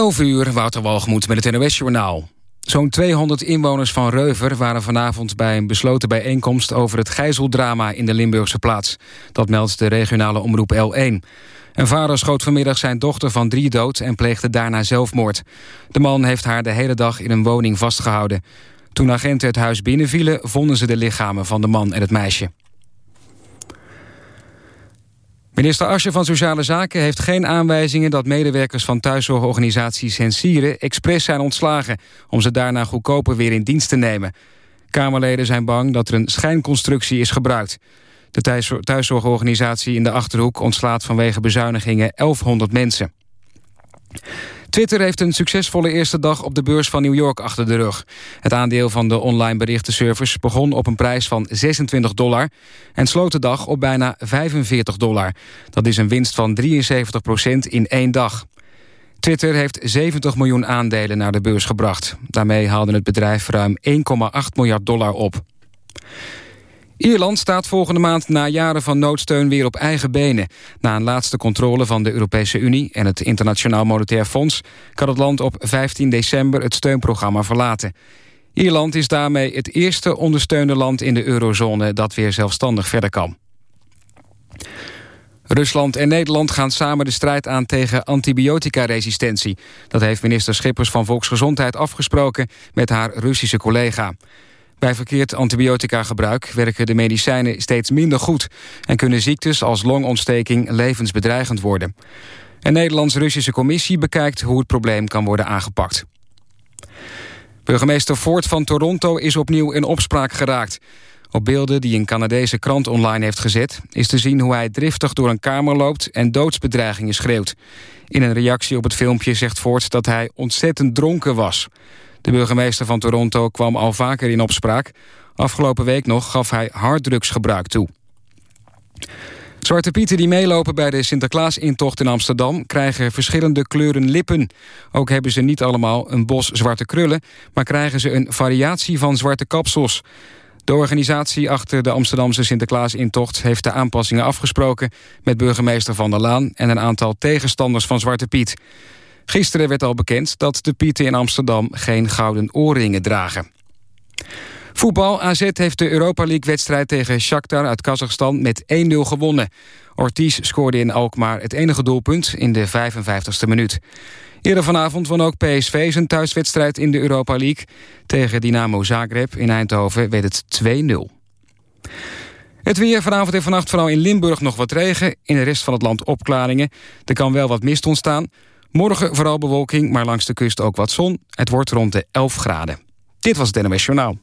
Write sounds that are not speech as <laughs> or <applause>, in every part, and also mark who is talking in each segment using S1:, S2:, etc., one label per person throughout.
S1: 11 uur, Wouter Walgemoed met het NOS-journaal. Zo'n 200 inwoners van Reuver waren vanavond bij een besloten bijeenkomst... over het gijzeldrama in de Limburgse plaats. Dat meldt de regionale omroep L1. Een vader schoot vanmiddag zijn dochter van drie dood... en pleegde daarna zelfmoord. De man heeft haar de hele dag in een woning vastgehouden. Toen agenten het huis binnenvielen... vonden ze de lichamen van de man en het meisje. Minister Asje van Sociale Zaken heeft geen aanwijzingen... dat medewerkers van thuiszorgorganisatie Sensieren expres zijn ontslagen... om ze daarna goedkoper weer in dienst te nemen. Kamerleden zijn bang dat er een schijnconstructie is gebruikt. De thuiszorgorganisatie in de Achterhoek ontslaat vanwege bezuinigingen 1100 mensen. Twitter heeft een succesvolle eerste dag op de beurs van New York achter de rug. Het aandeel van de online berichtenservice begon op een prijs van 26 dollar... en sloot de dag op bijna 45 dollar. Dat is een winst van 73 procent in één dag. Twitter heeft 70 miljoen aandelen naar de beurs gebracht. Daarmee haalde het bedrijf ruim 1,8 miljard dollar op. Ierland staat volgende maand na jaren van noodsteun weer op eigen benen. Na een laatste controle van de Europese Unie en het Internationaal Monetair Fonds... kan het land op 15 december het steunprogramma verlaten. Ierland is daarmee het eerste ondersteunde land in de eurozone... dat weer zelfstandig verder kan. Rusland en Nederland gaan samen de strijd aan tegen antibioticaresistentie. Dat heeft minister Schippers van Volksgezondheid afgesproken met haar Russische collega. Bij verkeerd antibiotica-gebruik werken de medicijnen steeds minder goed... en kunnen ziektes als longontsteking levensbedreigend worden. Een Nederlands-Russische commissie bekijkt hoe het probleem kan worden aangepakt. Burgemeester Ford van Toronto is opnieuw in opspraak geraakt. Op beelden die een Canadese krant online heeft gezet... is te zien hoe hij driftig door een kamer loopt en doodsbedreigingen schreeuwt. In een reactie op het filmpje zegt Ford dat hij ontzettend dronken was... De burgemeester van Toronto kwam al vaker in opspraak. Afgelopen week nog gaf hij harddrugsgebruik toe. Zwarte Pieten die meelopen bij de Sinterklaas-intocht in Amsterdam... krijgen verschillende kleuren lippen. Ook hebben ze niet allemaal een bos zwarte krullen... maar krijgen ze een variatie van zwarte kapsels. De organisatie achter de Amsterdamse Sinterklaas-intocht... heeft de aanpassingen afgesproken met burgemeester Van der Laan... en een aantal tegenstanders van Zwarte Piet. Gisteren werd al bekend dat de Pieten in Amsterdam geen gouden oorringen dragen. Voetbal AZ heeft de Europa League-wedstrijd tegen Shakhtar uit Kazachstan met 1-0 gewonnen. Ortiz scoorde in Alkmaar het enige doelpunt in de 55ste minuut. Eerder vanavond won ook PSV zijn thuiswedstrijd in de Europa League. Tegen Dynamo Zagreb in Eindhoven werd het 2-0. Het weer vanavond en vannacht vooral in Limburg nog wat regen. In de rest van het land opklaringen. Er kan wel wat mist ontstaan. Morgen vooral bewolking, maar langs de kust ook wat zon. Het wordt rond de 11 graden. Dit was het NMS Journaal.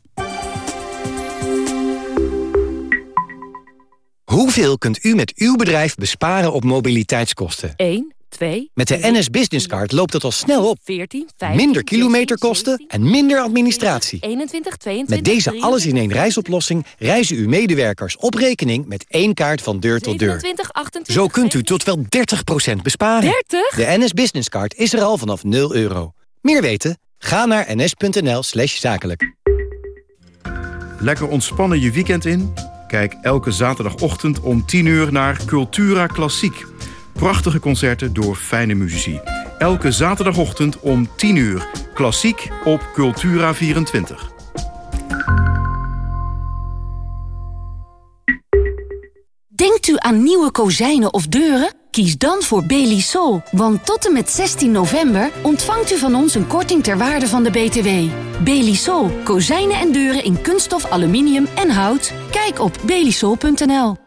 S2: Hoeveel kunt u met uw bedrijf besparen op mobiliteitskosten?
S3: 1. 2.
S2: Met de NS Business Card loopt het al snel op.
S3: 14, 15,
S2: minder kilometerkosten en minder administratie.
S3: 21, 22,
S2: met deze alles-in-één reisoplossing reizen uw medewerkers op rekening met één kaart van deur tot deur.
S3: 27, 28,
S2: Zo kunt u tot wel 30% besparen.
S3: 30?
S2: De NS Business Card is er al vanaf 0 euro. Meer weten? Ga naar ns.nl slash zakelijk.
S4: Lekker ontspannen je weekend in? Kijk elke zaterdagochtend om 10 uur naar Cultura Klassiek... Prachtige concerten door fijne muzici. Elke zaterdagochtend om 10 uur. Klassiek op Cultura 24.
S5: Denkt u aan nieuwe kozijnen of deuren? Kies dan voor Belisol, want tot en met 16 november ontvangt u van ons een korting ter waarde van de BTW. Belisol, kozijnen en deuren in kunststof, aluminium en hout. Kijk op belisol.nl.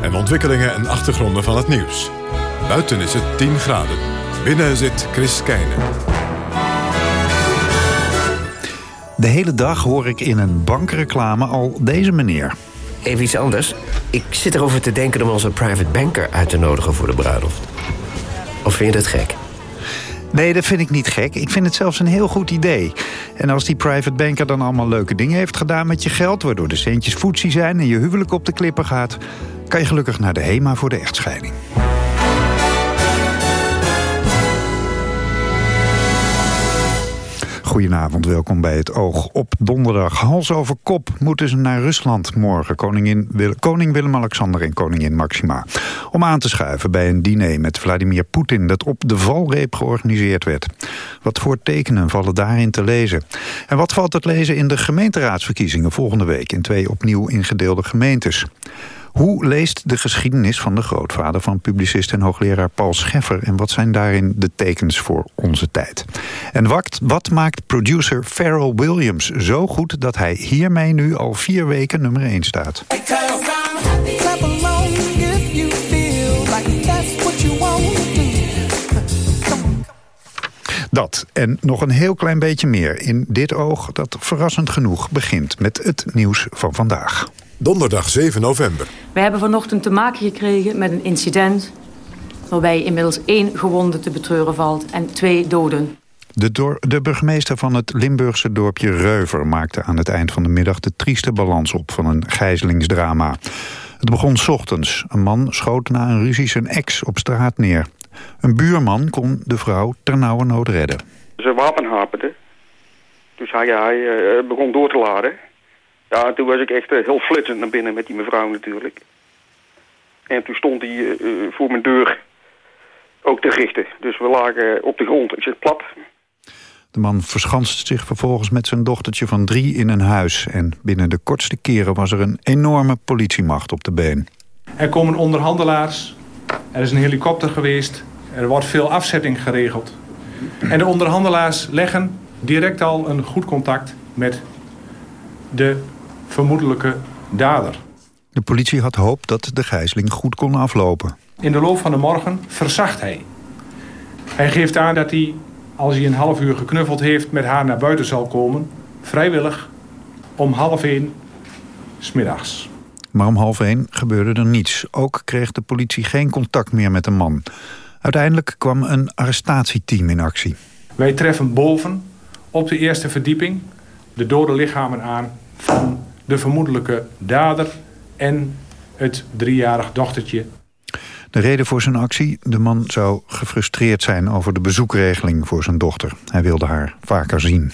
S6: en ontwikkelingen en achtergronden van het nieuws. Buiten is het 10 graden. Binnen zit Chris Keijnen.
S7: De hele dag hoor ik in een bankreclame al deze meneer.
S3: even iets anders. Ik zit erover te denken om onze private banker uit te nodigen voor de bruiloft. Of vind je dat gek?
S7: Nee, dat vind ik niet gek. Ik vind het zelfs een heel goed idee. En als die private banker dan allemaal leuke dingen heeft gedaan met je geld... waardoor de centjes voetsie zijn en je huwelijk op de klippen gaat... kan je gelukkig naar de HEMA voor de echtscheiding. Goedenavond, welkom bij het Oog. Op donderdag, hals over kop, moeten ze naar Rusland morgen. Koningin, koning Willem-Alexander en koningin Maxima. Om aan te schuiven bij een diner met Vladimir Poetin... dat op de valreep georganiseerd werd. Wat voor tekenen vallen daarin te lezen? En wat valt het lezen in de gemeenteraadsverkiezingen volgende week... in twee opnieuw ingedeelde gemeentes? Hoe leest de geschiedenis van de grootvader van publicist en hoogleraar Paul Scheffer... en wat zijn daarin de tekens voor onze tijd? En wat, wat maakt producer Pharrell Williams zo goed... dat hij hiermee nu al vier weken nummer 1 staat? Dat en nog een heel klein beetje meer in dit oog... dat verrassend genoeg begint met het nieuws van vandaag.
S6: Donderdag 7 november.
S8: We hebben vanochtend te maken gekregen met een incident... waarbij inmiddels één gewonde te betreuren valt en twee doden.
S7: De, de, burgemeester van het Limburgse dorpje Reuver... maakte aan het eind van de middag de trieste balans op van een gijzelingsdrama. Het begon s ochtends. Een man schoot na een ruzie zijn ex op straat neer. Een buurman kon de vrouw ternauwernood redden.
S9: Ze wapen haperde. Dus hij, hij uh, begon door te laden. Ja, toen was ik echt uh, heel flitsend naar binnen met die mevrouw natuurlijk. En toen stond hij uh, voor mijn deur ook te richten. Dus we lagen op de grond. Ik zit plat.
S7: De man verschanste zich vervolgens met zijn dochtertje van drie in een huis. En binnen de kortste keren was er een enorme politiemacht op de been.
S10: Er komen onderhandelaars. Er is een helikopter geweest. Er wordt veel afzetting geregeld. En de onderhandelaars leggen direct al een goed contact met de vermoedelijke dader.
S7: De politie had hoop dat de gijzeling goed kon aflopen.
S10: In de loop van de morgen verzacht hij. Hij geeft aan dat hij, als hij een half uur geknuffeld heeft... met haar naar buiten zal komen, vrijwillig, om half één smiddags.
S7: Maar om half één gebeurde er niets. Ook kreeg de politie geen contact meer met de man. Uiteindelijk kwam een arrestatieteam in actie.
S10: Wij treffen boven, op de eerste verdieping... de dode lichamen aan van de vermoedelijke dader en het driejarig dochtertje.
S7: De reden voor zijn actie? De man zou gefrustreerd zijn over de bezoekregeling voor zijn dochter. Hij wilde haar vaker zien.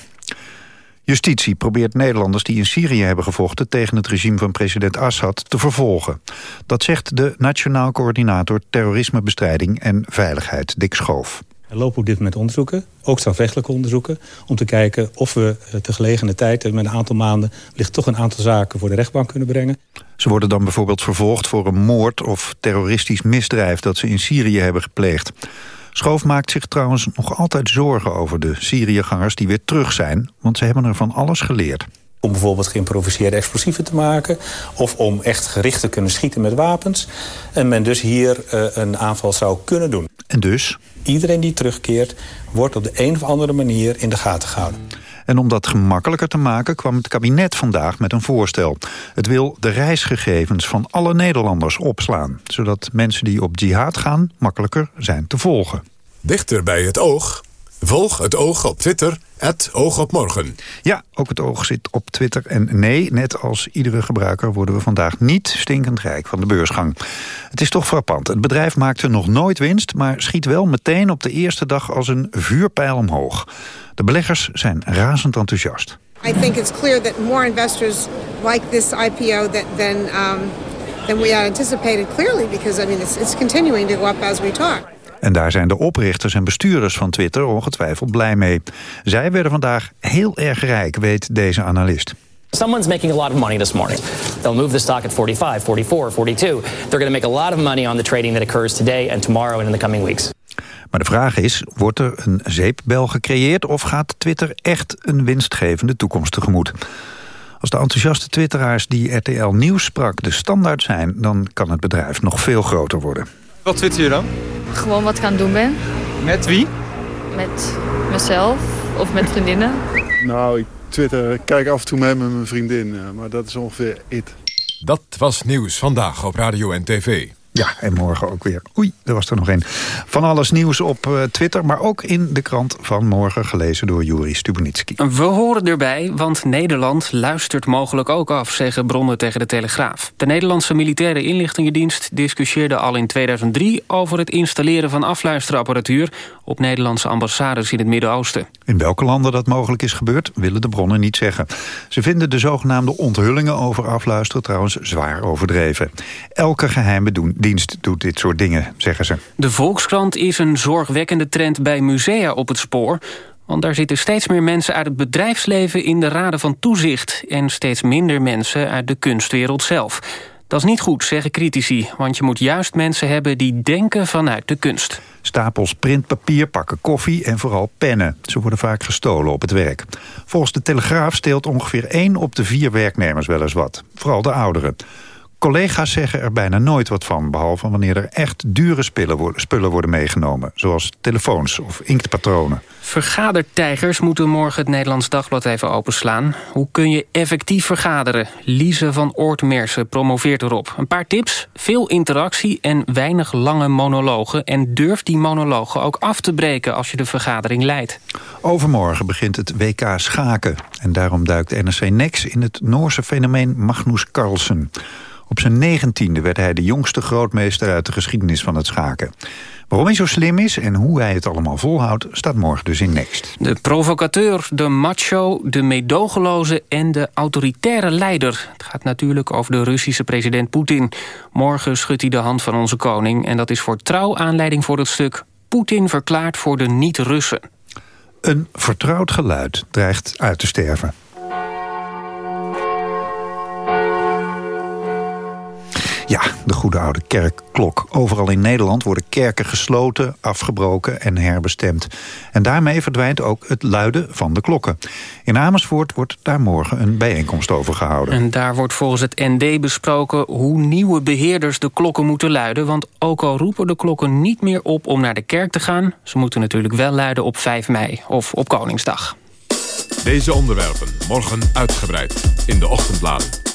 S7: Justitie probeert Nederlanders die in Syrië hebben gevochten... tegen het regime van president Assad te vervolgen. Dat zegt de Nationaal Coördinator Terrorismebestrijding en Veiligheid, Dick Schoof.
S11: Er lopen op dit moment onderzoeken, ook strafrechtelijke onderzoeken... om te kijken of we eh, te gelegene tijd, met een aantal maanden... ligt toch een aantal zaken voor de rechtbank kunnen brengen.
S7: Ze worden dan bijvoorbeeld vervolgd voor een moord of terroristisch misdrijf... dat ze in Syrië hebben gepleegd. Schoof maakt zich trouwens nog altijd zorgen over de Syriëgangers die weer terug zijn... want ze hebben er van alles geleerd
S11: om bijvoorbeeld geïmproviseerde explosieven te maken... of om echt gericht te kunnen schieten met wapens. En men dus hier uh, een aanval zou kunnen doen.
S7: En dus?
S11: Iedereen die terugkeert wordt op de een of andere manier in de gaten gehouden.
S7: En om dat gemakkelijker te maken kwam het kabinet vandaag met een voorstel. Het wil de reisgegevens van alle Nederlanders opslaan... zodat mensen die op jihad gaan makkelijker zijn te volgen.
S6: Dichter bij het oog Volg het oog op Twitter, het oog op morgen.
S7: Ja, ook het oog zit op Twitter. En nee, net als iedere gebruiker worden we vandaag niet stinkend rijk van de beursgang. Het is toch frappant. Het bedrijf maakte nog nooit winst... maar schiet wel meteen op de eerste dag als een vuurpijl omhoog. De beleggers zijn razend enthousiast.
S12: I think it's clear that more investors like this IPO than, um, than we had anticipated clearly... because I mean, it's, it's continuing to go up as we talk.
S7: En daar zijn de oprichters en bestuurders van Twitter ongetwijfeld blij mee. Zij werden vandaag heel erg rijk, weet deze analist.
S13: Someone's making a lot of money this morning. They'll move the stock at 45, 44, 42. They're going to make a lot of money on the trading that occurs today and tomorrow and in the coming weeks.
S7: Maar de vraag is, wordt er een zeepbel gecreëerd... of gaat Twitter echt een winstgevende toekomst tegemoet? Als de enthousiaste twitteraars die RTL Nieuws sprak de standaard zijn... dan kan het bedrijf nog veel groter worden.
S14: Wat twitter je dan?
S15: Gewoon wat gaan doen ben.
S14: Met wie?
S15: Met mezelf of met vriendinnen.
S16: nou, ik twitter, kijk af en toe mee met mijn vriendin, maar dat is ongeveer it.
S6: Dat was Nieuws Vandaag op Radio en TV.
S7: Ja, en morgen ook weer. Oei, er was er nog één. Van alles nieuws op uh, Twitter, maar ook in de krant van morgen... gelezen door Juri Stubenitski.
S16: We horen erbij, want Nederland luistert mogelijk ook af... zeggen bronnen tegen de Telegraaf. De Nederlandse Militaire Inlichtingendienst discussieerde al in 2003... over het installeren van afluisterapparatuur... op Nederlandse ambassades in het Midden-Oosten.
S7: In welke landen dat mogelijk is gebeurd, willen de bronnen niet zeggen. Ze vinden de zogenaamde onthullingen over afluisteren... trouwens zwaar overdreven. Elke geheime doen dienst doet dit soort dingen, zeggen ze.
S16: De Volkskrant is een zorgwekkende trend bij musea op het spoor... Want daar zitten steeds meer mensen uit het bedrijfsleven in de raden van toezicht... en steeds minder mensen uit de kunstwereld zelf. Dat is niet goed, zeggen critici, want je moet juist mensen hebben... die denken vanuit de kunst.
S7: Stapels printpapier, pakken koffie en vooral pennen. Ze worden vaak gestolen op het werk. Volgens de Telegraaf steelt ongeveer één op de vier werknemers wel eens wat. Vooral de ouderen. Collega's zeggen er bijna nooit wat van... behalve wanneer er echt dure spullen worden meegenomen... zoals telefoons of inktpatronen.
S16: Vergadertijgers moeten morgen het Nederlands Dagblad even openslaan. Hoe kun je effectief vergaderen? Lise van Oortmersen promoveert erop. Een paar tips, veel interactie en weinig lange monologen... en durf die monologen ook af te breken als je de vergadering leidt.
S7: Overmorgen begint het WK schaken. En daarom duikt NRC Next in het Noorse fenomeen Magnus Carlsen... Op zijn negentiende werd hij de jongste grootmeester uit de geschiedenis van het schaken. Waarom hij zo slim is en hoe hij het allemaal volhoudt... staat morgen dus in Next.
S16: De provocateur, de macho, de meedogenloze en de autoritaire leider. Het gaat natuurlijk over de Russische president Poetin. Morgen schudt hij de hand van onze koning... en dat is voor trouw aanleiding voor het stuk... Poetin verklaart voor de niet-Russen.
S7: Een vertrouwd geluid dreigt uit te sterven. Ja, de goede oude kerkklok. Overal in Nederland worden kerken gesloten, afgebroken en herbestemd. En daarmee verdwijnt ook het luiden van de klokken. In Amersfoort wordt daar morgen een bijeenkomst over gehouden.
S16: En daar wordt volgens het ND besproken hoe nieuwe beheerders de klokken moeten luiden. Want ook al roepen de klokken niet meer op om naar de kerk te gaan... ze moeten natuurlijk wel luiden op 5 mei of op Koningsdag.
S6: Deze onderwerpen morgen uitgebreid in de ochtendbladen.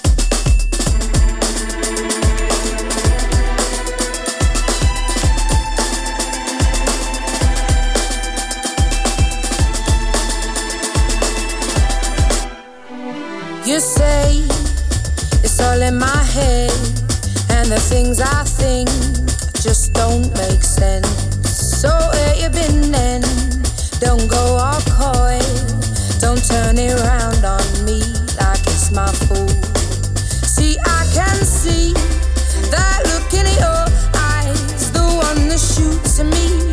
S17: You say it's all in my head, and the things I think just don't make sense. So where you been then? Don't go all coy. Don't turn it around on me like it's my fault. See, I can see that look in your eyes, the one that shoots at me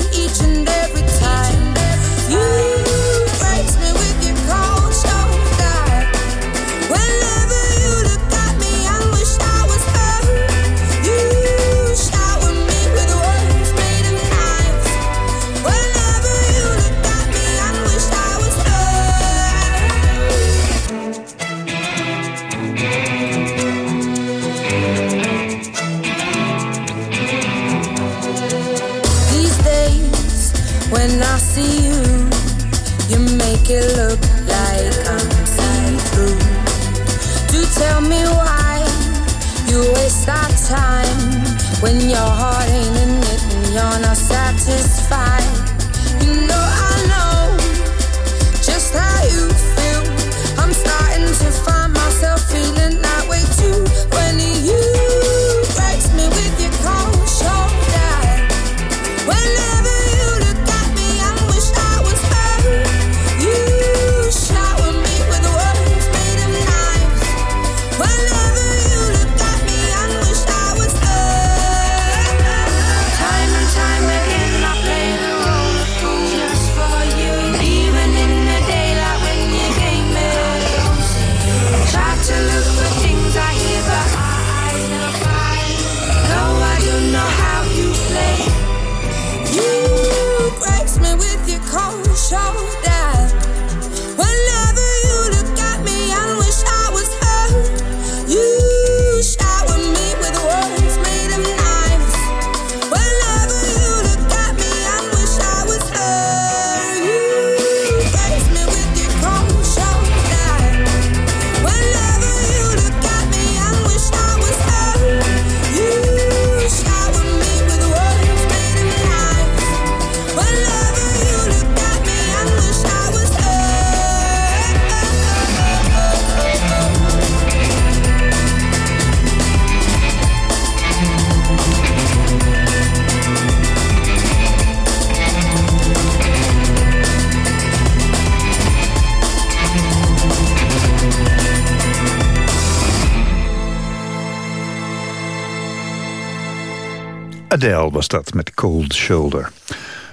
S7: Adele was dat met Cold Shoulder.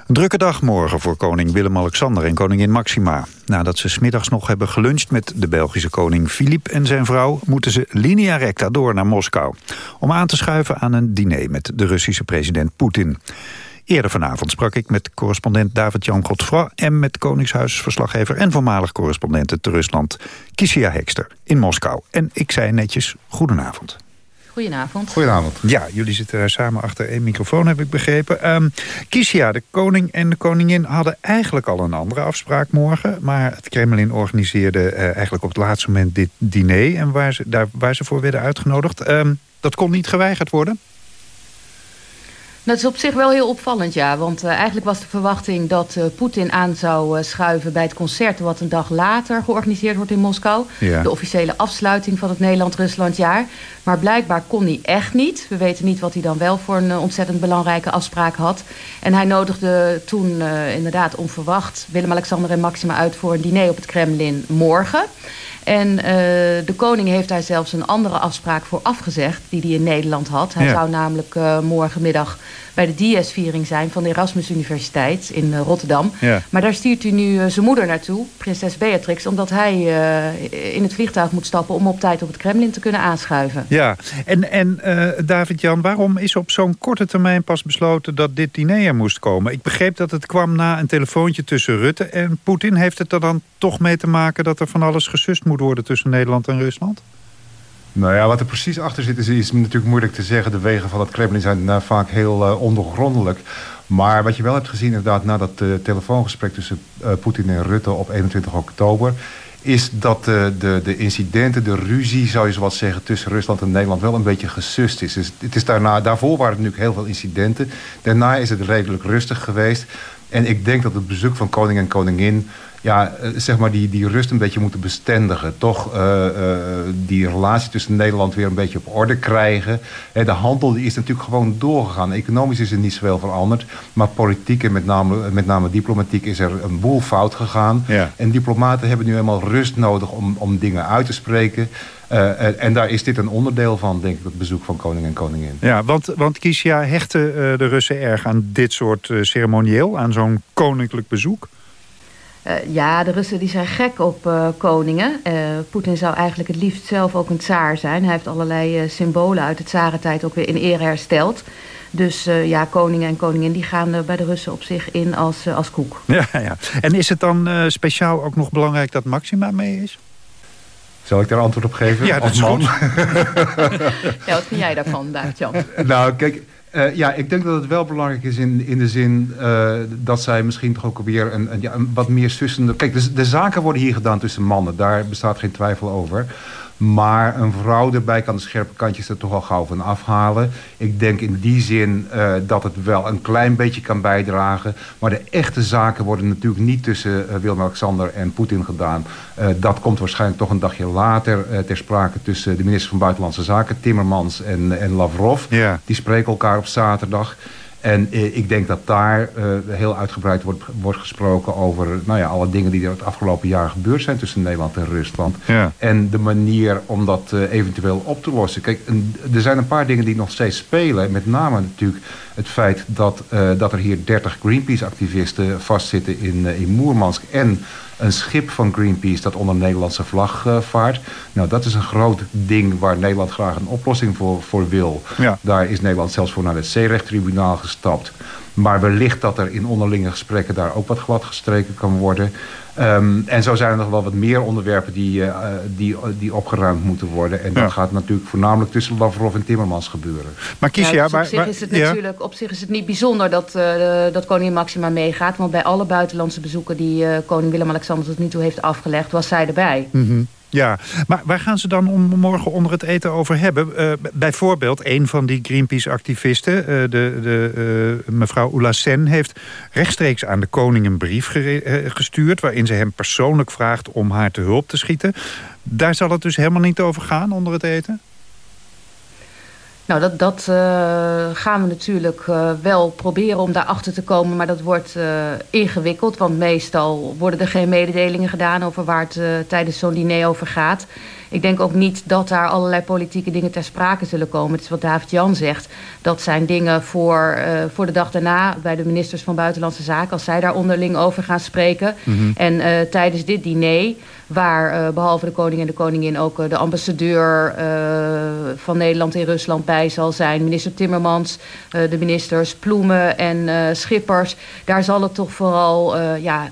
S7: Een drukke dag morgen voor koning Willem-Alexander en koningin Maxima. Nadat ze smiddags nog hebben geluncht met de Belgische koning Filip en zijn vrouw... moeten ze linea recta door naar Moskou... om aan te schuiven aan een diner met de Russische president Poetin. Eerder vanavond sprak ik met correspondent David-Jan Godfroy... en met Koningshuisverslaggever en voormalig correspondent te Rusland... Kisia Hekster in Moskou. En ik zei netjes goedenavond.
S18: Goedenavond.
S7: Goedenavond. Ja, jullie zitten daar samen achter één microfoon, heb ik begrepen. Um, Kisia, de koning en de koningin hadden eigenlijk al een andere afspraak morgen. Maar het Kremlin organiseerde uh, eigenlijk op het laatste moment dit diner... en waar ze, daar, waar ze voor werden uitgenodigd. Um, dat kon niet geweigerd worden?
S18: Dat is op zich wel heel opvallend, ja. Want uh, eigenlijk was de verwachting dat uh, Poetin aan zou uh, schuiven... bij het concert wat een dag later georganiseerd wordt in Moskou. Ja. De officiële afsluiting van het Nederland-Ruslandjaar. Maar blijkbaar kon hij echt niet. We weten niet wat hij dan wel voor een ontzettend belangrijke afspraak had. En hij nodigde toen inderdaad onverwacht... Willem-Alexander en Maxima uit voor een diner op het Kremlin morgen... En uh, de koning heeft daar zelfs een andere afspraak voor afgezegd... die hij in Nederland had. Hij ja. zou namelijk uh, morgenmiddag bij de DS-viering zijn... van de Erasmus Universiteit in uh, Rotterdam. Ja. Maar daar stuurt hij nu zijn moeder naartoe, prinses Beatrix... omdat hij in het vliegtuig moet stappen... om op tijd op het Kremlin te kunnen aanschuiven.
S7: Ja, en, en David-Jan, waarom is op zo'n korte termijn pas besloten... dat dit diner er moest komen? Ik begreep dat het kwam na een telefoontje tussen Rutte en Poetin. Heeft het er dan toch mee te maken dat er van alles gesust moet worden tussen Nederland en Rusland?
S19: Nou ja, wat er precies achter zit is, natuurlijk moeilijk te zeggen. De wegen van het Kremlin zijn uh, vaak heel uh. Maar wat je wel hebt gezien inderdaad na dat uh, telefoongesprek tussen Poetin en Rutte op 21 oktober is dat de, de, de incidenten, de ruzie, zou je zo wat zeggen... tussen Rusland en Nederland wel een beetje gesust is. Dus het is daarna, daarvoor waren er natuurlijk heel veel incidenten. Daarna is het redelijk rustig geweest. En ik denk dat het bezoek van koning en koningin ja, zeg maar die, die rust een beetje moeten bestendigen. Toch uh, uh, die relatie tussen Nederland weer een beetje op orde krijgen. de handel die is natuurlijk gewoon doorgegaan. Economisch is er niet zoveel veranderd. Maar politiek en met name, met name diplomatiek is er een boel fout gegaan. Ja. En diplomaten hebben nu eenmaal rust nodig om, om dingen uit te spreken. Uh, en daar is dit een onderdeel van, denk ik, het bezoek van koning en koningin.
S7: Ja, want, want Kisia, hechten uh, de Russen erg aan dit soort ceremonieel, aan zo'n koninklijk bezoek?
S18: Uh, ja, de Russen die zijn gek op uh, koningen. Uh, Poetin zou eigenlijk het liefst zelf ook een tsaar zijn. Hij heeft allerlei symbolen uit de tsarentijd ook weer in ere hersteld. Dus ja, koningen en koningin die gaan bij de Russen op zich in als, als koek.
S7: Ja, ja. En is het dan speciaal ook nog belangrijk dat Maxima mee is?
S19: Zal ik daar antwoord op geven?
S7: Ja, dat
S19: als
S7: is
S19: man? <laughs>
S18: ja, wat vind jij daarvan, David-Jan?
S19: nou, kijk, uh, ja, ik denk dat het wel belangrijk is in, in de zin uh, dat zij misschien toch ook weer een, een, ja, wat meer sussende... Kijk, de zaken worden hier gedaan tussen mannen, daar bestaat geen twijfel over. Maar een vrouw erbij kan de scherpe kantjes er toch al gauw van afhalen. Ik denk in die zin uh, dat het wel een klein beetje kan bijdragen. Maar de echte zaken worden natuurlijk niet tussen uh, Willem-Alexander en Poetin gedaan. Uh, dat komt waarschijnlijk toch een dagje later ter sprake tussen de minister van Buitenlandse Zaken, Timmermans en, en Lavrov. Ja. Die spreken elkaar op zaterdag. En eh, ik denk dat daar uh, heel uitgebreid wordt, wordt gesproken over nou ja, alle dingen die er het afgelopen jaar gebeurd zijn tussen Nederland en Rusland. Ja. En de manier om dat uh, eventueel op te lossen. Kijk, een, er zijn een paar dingen die nog steeds spelen. Met name natuurlijk het feit dat, dat er hier 30 Greenpeace-activisten vastzitten in, in Moermansk. En een schip van Greenpeace dat onder Nederlandse vlag uh, vaart. Nou, dat is een groot ding waar Nederland graag een oplossing voor, voor wil. Ja. Daar is Nederland zelfs voor naar het zeerechttribunaal gestapt. Maar wellicht dat er in onderlinge gesprekken daar ook wat glad gestreken kan worden. Um, en zo zijn er nog wel wat meer onderwerpen die, uh, die, die opgeruimd moeten worden. En dat ja. gaat natuurlijk voornamelijk tussen Lavrov en Timmermans gebeuren.
S7: Maar kies ja,
S18: dus maar, op, zich is het ja. natuurlijk, op zich is het niet bijzonder dat, uh, dat koningin Maxima meegaat. Want bij alle buitenlandse bezoeken die uh, koning Willem-Alexander tot nu toe heeft afgelegd... was zij erbij.
S7: Mm -hmm. Ja, maar waar gaan ze dan om morgen onder het eten over hebben? Uh, bijvoorbeeld, een van die Greenpeace-activisten, uh, de, de, uh, mevrouw Oulassen... heeft rechtstreeks aan de koning een brief gestuurd... waarin ze hem persoonlijk vraagt om haar te hulp te schieten. Daar zal het dus helemaal niet over gaan onder het eten?
S18: Nou, dat, dat uh, gaan we natuurlijk uh, wel proberen om daarachter te komen. Maar dat wordt uh, ingewikkeld. Want meestal worden er geen mededelingen gedaan over waar het tijdens zo'n diner over gaat. Ik denk ook niet dat daar allerlei politieke dingen ter sprake zullen komen. Het is wat David Jan zegt. Dat zijn dingen voor, uh, voor de dag daarna bij de ministers van Buitenlandse Zaken... als zij daar onderling over gaan spreken. Mm -hmm. En uh, tijdens dit diner waar uh, behalve de koning en de koningin ook de ambassadeur van Nederland in Rusland bij zal zijn. Minister Timmermans, de ministers Ploemen en Schippers. Daar zal het toch vooral ja,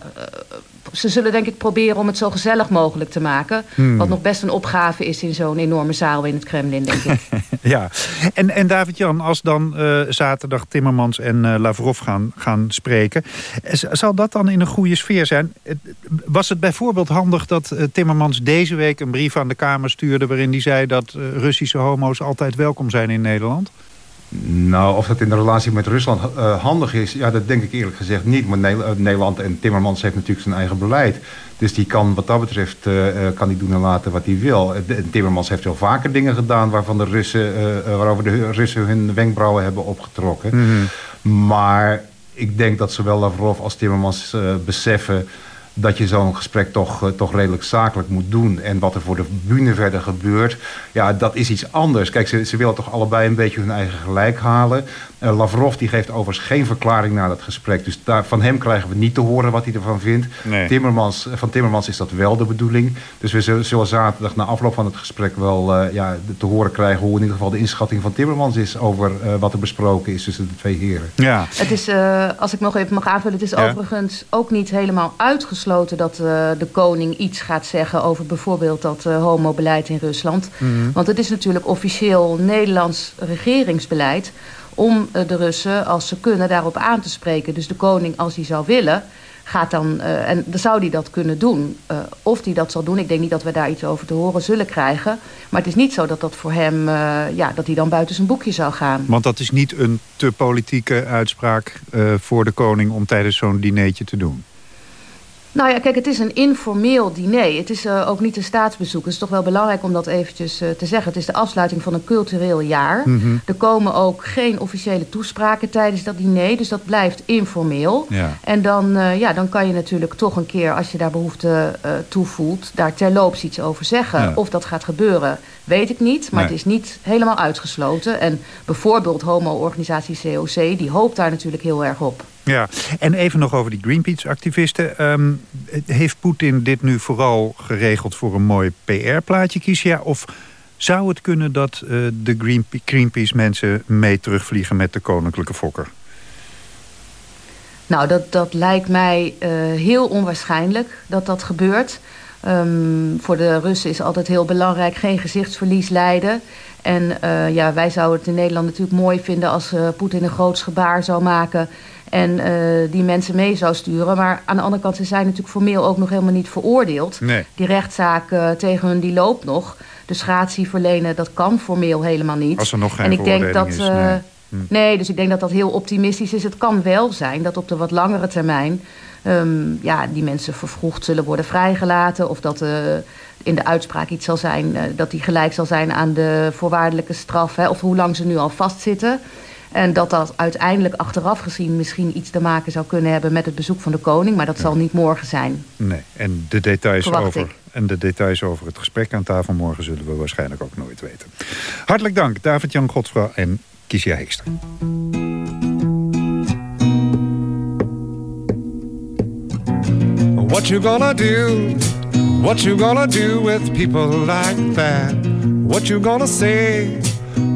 S18: ze zullen denk ik proberen om het zo gezellig mogelijk te maken. Hmm. Wat nog best een opgave is in zo'n enorme zaal in het Kremlin, denk ik. <laughs>
S7: ja, en, en David-Jan, als dan uh, zaterdag Timmermans en uh, Lavrov gaan, gaan spreken... zal dat dan in een goede sfeer zijn? Was het bijvoorbeeld handig dat uh, Timmermans deze week een brief aan de Kamer stuurde... waarin hij zei dat Russische homo's altijd welkom zijn in Nederland?
S19: Nou, of dat in de relatie met Rusland uh, handig is... ja, dat denk ik eerlijk gezegd niet. Maar Nederland en Timmermans heeft natuurlijk zijn eigen beleid. Dus die kan wat dat betreft uh, kan die doen en laten wat hij wil. De, Timmermans heeft wel vaker dingen gedaan... waarvan de Russen, uh, waarover de Russen hun wenkbrauwen hebben opgetrokken. Mm -hmm. Maar ik denk dat zowel Lavrov als Timmermans beseffen dat je zo'n gesprek toch, uh, toch redelijk zakelijk moet doen. En wat er voor de bühne verder gebeurt, ja, dat is iets anders. Kijk, ze, ze willen toch allebei een beetje hun eigen gelijk halen. Uh, Lavrov die geeft overigens geen verklaring na dat gesprek. Dus daar, van hem krijgen we niet te horen wat hij ervan vindt. Nee. Timmermans, van Timmermans is dat wel de bedoeling. Dus we zullen, zullen zaterdag na afloop van het gesprek wel uh, ja, te horen krijgen... hoe in ieder geval de inschatting van Timmermans is... over wat er besproken is tussen de twee heren.
S18: Ja. Het is, als ik nog even mag aanvullen... het is ja. overigens ook niet helemaal uitgesloten... dat de koning iets gaat zeggen over bijvoorbeeld dat homobeleid in Rusland. Mm -hmm. Want het is natuurlijk officieel Nederlands regeringsbeleid om de Russen, als ze kunnen, daarop aan te spreken. Dus de koning, als hij zou willen, gaat dan... Uh, en dan zou hij dat kunnen doen. Uh, of hij dat zal doen, ik denk niet dat we daar iets over te horen zullen krijgen. Maar het is niet zo dat dat voor hem... Uh, ja, dat hij dan buiten zijn boekje zou gaan.
S7: Want dat is niet een te politieke uitspraak voor de koning... om tijdens zo'n dinertje te doen?
S18: Nou ja, kijk, het is een informeel diner. Het is uh, ook niet een staatsbezoek. Het is toch wel belangrijk om dat eventjes uh, te zeggen. Het is de afsluiting van een cultureel jaar. Mm -hmm. Er komen ook geen officiële toespraken tijdens dat diner. Dus dat blijft informeel. Ja. En dan, uh, ja, dan kan je natuurlijk toch een keer, als je daar behoefte toe voelt... daar terloops iets over zeggen. Ja. Of dat gaat gebeuren, weet ik niet. Maar nee. het is niet helemaal uitgesloten. En bijvoorbeeld homo-organisatie COC, die hoopt daar natuurlijk heel erg op.
S7: Ja, en even nog over die Greenpeace-activisten. Um, heeft Poetin dit nu vooral geregeld voor een mooi PR-plaatje, Kiesja? Of zou het kunnen dat uh, de Greenpeace-mensen mee terugvliegen met de koninklijke fokker?
S18: Nou, dat, dat lijkt mij uh, heel onwaarschijnlijk dat dat gebeurt. Um, voor de Russen is altijd heel belangrijk geen gezichtsverlies leiden. En uh, ja, wij zouden het in Nederland natuurlijk mooi vinden als Poetin een groots gebaar zou maken en uh, die mensen mee zou sturen. Maar aan de andere kant, ze zijn natuurlijk formeel ook nog helemaal niet veroordeeld.
S7: Nee.
S18: Die rechtszaak uh, tegen hun die loopt nog. Dus gratie verlenen, dat kan formeel helemaal niet.
S7: Als er nog geen
S18: en ik denk dat,
S7: is. Nee.
S18: Hm. nee, dus ik denk dat dat heel optimistisch is. Het kan wel zijn dat op de wat langere termijn... Um, ja, die mensen vervroegd zullen worden vrijgelaten... of dat in de uitspraak iets zal zijn... dat die gelijk zal zijn aan de voorwaardelijke straf... Hè, of hoe lang ze nu al vastzitten... En dat dat uiteindelijk achteraf gezien misschien iets te maken zou kunnen hebben met het bezoek van de koning. Maar dat ja. zal niet morgen zijn.
S7: Nee, en de, details
S18: Verwacht
S7: over,
S18: ik.
S7: en de details over het gesprek aan tafel morgen zullen we waarschijnlijk ook nooit weten. Hartelijk dank David-Jan Godfra en Kiesja Heekster.
S20: What you gonna do? What you gonna do with people like that? What you gonna say?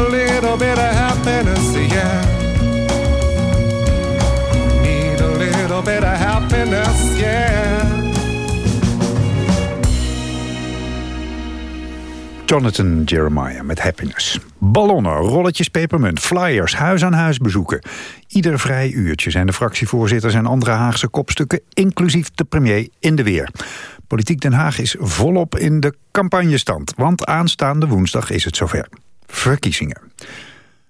S20: A little bit of happiness, yeah. Need a little bit of happiness, yeah.
S7: Jonathan Jeremiah met Happiness. Ballonnen, rolletjes pepermunt, flyers, huis-aan-huis bezoeken. Ieder vrij uurtje zijn de fractievoorzitters en andere Haagse kopstukken... inclusief de premier in de weer. Politiek Den Haag is volop in de campagnestand... want aanstaande woensdag is het zover. Verkiezingen.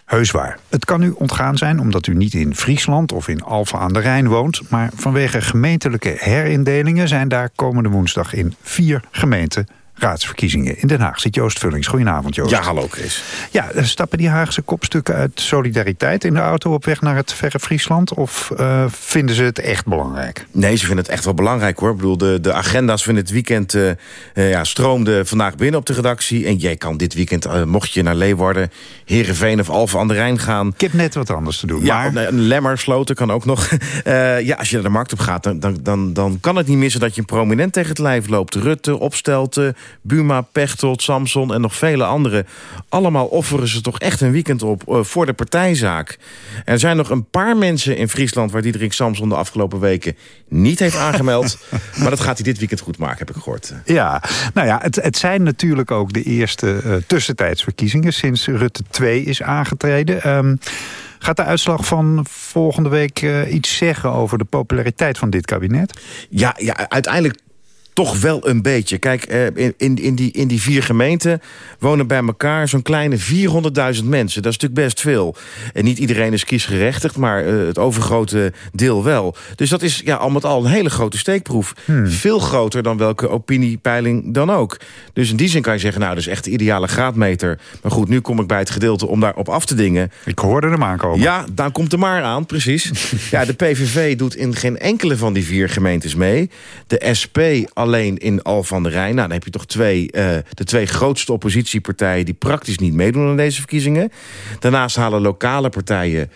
S7: Heus waar. Het kan u ontgaan zijn omdat u niet in Friesland of in Alphen aan de Rijn woont... maar vanwege gemeentelijke herindelingen zijn daar komende woensdag in vier gemeenten raadsverkiezingen. In Den Haag zit Joost Vullings. Goedenavond, Joost.
S21: Ja, hallo Chris.
S7: Ja, stappen die Haagse kopstukken uit solidariteit in de auto op weg naar het verre Friesland? Of uh, vinden ze het echt belangrijk?
S21: Nee, ze vinden het echt wel belangrijk hoor. Ik bedoel, de, de agenda's van het weekend uh, uh, ja, stroomden vandaag binnen op de redactie. En jij kan dit weekend, mocht je naar Leeuwarden, Heerenveen of Alphen aan de Rijn gaan...
S7: Ik heb net wat anders te doen.
S21: Ja,
S7: maar...
S21: een lemmer, sloten kan ook nog. <laughs> ja, als je naar de markt op gaat, dan, dan, dan, dan kan het niet missen dat je een prominent tegen het lijf loopt. Rutte, Opstelten, Buma, Pechtold, Samson en nog vele anderen. Allemaal offeren ze toch echt een weekend op uh, voor de partijzaak. Er zijn nog een paar mensen in Friesland... waar Diederik Samson de afgelopen weken niet heeft aangemeld. <laughs> maar dat gaat hij dit weekend goed maken, heb ik gehoord.
S7: Ja, nou ja, het, het zijn natuurlijk ook de eerste uh, tussentijdsverkiezingen... sinds Rutte 2 is aangetreden... Um, Gaat de uitslag van volgende week uh, iets zeggen over de populariteit van dit kabinet?
S21: Ja, ja uiteindelijk toch wel een beetje. Kijk, in, in, die, in die vier gemeenten wonen bij elkaar zo'n kleine 400.000 mensen. Dat is natuurlijk best veel. En niet iedereen is kiesgerechtigd, maar uh, het overgrote deel wel. Dus dat is ja, al met al een hele grote steekproef. Hmm. Veel groter dan welke opiniepeiling dan ook. Dus in die zin kan je zeggen, nou, dat is echt de ideale graadmeter. Maar goed, nu kom ik bij het gedeelte om daarop af te dingen.
S7: Ik hoorde hem aankomen.
S21: Ja, dan komt er maar aan, precies. <laughs> ja, de PVV doet in geen enkele van die vier gemeentes mee. De SP alleen in Al van de Rijn. Nou, dan heb je toch twee, uh, de twee grootste oppositiepartijen... die praktisch niet meedoen aan deze verkiezingen. Daarnaast halen lokale partijen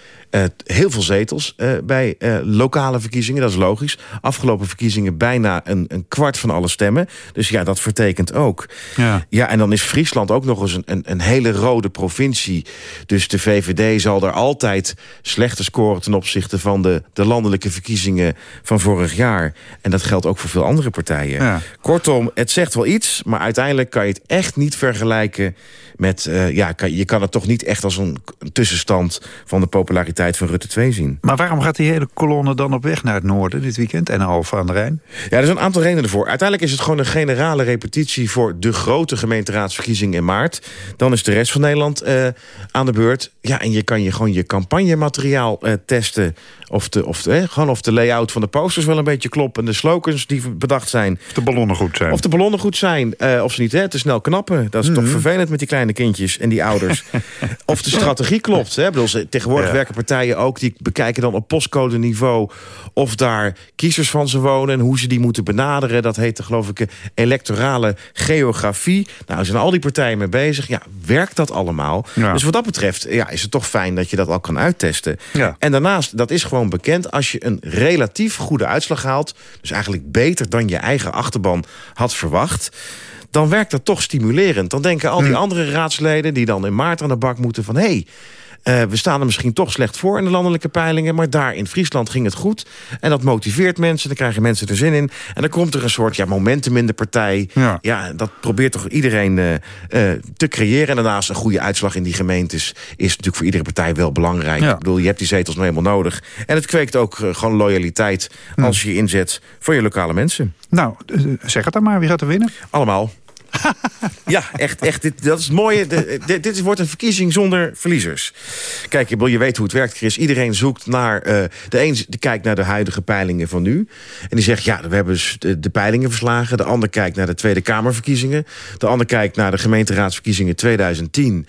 S21: heel veel zetels uh, bij uh, lokale verkiezingen. Dat is logisch. Afgelopen verkiezingen bijna een, een kwart van alle stemmen. Dus ja, dat vertekent ook.
S7: Ja,
S21: ja en dan is Friesland ook nog eens een, een, een hele rode provincie. Dus de VVD zal er altijd slechter scoren... ten opzichte van de, de landelijke verkiezingen van vorig jaar. En dat geldt ook voor veel andere partijen.
S7: Ja.
S21: Kortom, het zegt wel iets... maar uiteindelijk kan je het echt niet vergelijken met... ja, kan, je kan het toch niet echt als een tussenstand van de populariteit van Rutte 2 zien.
S7: Maar waarom gaat die hele kolonne dan op weg naar het noorden dit weekend en Alphen aan de Rijn?
S21: Ja, er zijn een aantal redenen voor. Uiteindelijk is het gewoon een generale repetitie voor de grote gemeenteraadsverkiezing in maart. Dan is de rest van Nederland uh, aan de beurt. Ja, en je kan je gewoon je campagnemateriaal uh, testen. Of de, of, de, eh, gewoon of de layout van de posters wel een beetje klopt. En de slogans die bedacht zijn.
S7: Of de ballonnen goed zijn.
S21: Of de ballonnen goed zijn. Uh, of ze niet hè, te snel knappen. Dat is mm -hmm. toch vervelend met die kleine kindjes en die ouders. <laughs> of de strategie klopt. Hè? Ik bedoel, tegenwoordig ja. werken partijen partijen ook. Die bekijken dan op postcode niveau of daar kiezers van ze wonen... en hoe ze die moeten benaderen. Dat heet, geloof ik, electorale geografie. Nou, zijn al die partijen mee bezig. Ja, werkt dat allemaal? Dus wat dat betreft ja, is het toch fijn dat je dat al kan uittesten.
S7: Ja.
S21: En daarnaast, dat is gewoon bekend... als je een relatief goede uitslag haalt... dus eigenlijk beter dan je eigen achterban had verwacht dan werkt dat toch stimulerend. Dan denken al die
S7: Hm.
S21: andere raadsleden... die dan in maart aan de bak moeten van... hé, hey, eh, we staan er misschien toch slecht voor in de landelijke peilingen... maar daar in Friesland ging het goed. En dat motiveert mensen, dan krijgen mensen er zin in. En dan komt er een soort ja, momentum in de partij.
S7: Ja.
S21: dat probeert toch iedereen eh, eh, te creëren. En daarnaast een goede uitslag in die gemeentes... is natuurlijk voor iedere partij wel belangrijk.
S7: Ja.
S21: Ik bedoel, je hebt die zetels nou helemaal nodig. En het kweekt ook gewoon loyaliteit... als je je inzet voor je lokale mensen.
S7: Nou, zeg het dan maar. Wie gaat er winnen?
S21: Allemaal. <laughs> ja, echt, echt dit, dat is het mooie. Dit, wordt een verkiezing zonder verliezers. Kijk, je, je weet hoe het werkt, Chris. Iedereen zoekt naar... eh, de een kijkt naar de huidige peilingen van nu. En die zegt, ja, we hebben de, de peilingen verslagen. De ander kijkt naar de Tweede Kamerverkiezingen. De ander kijkt naar de gemeenteraadsverkiezingen 2010.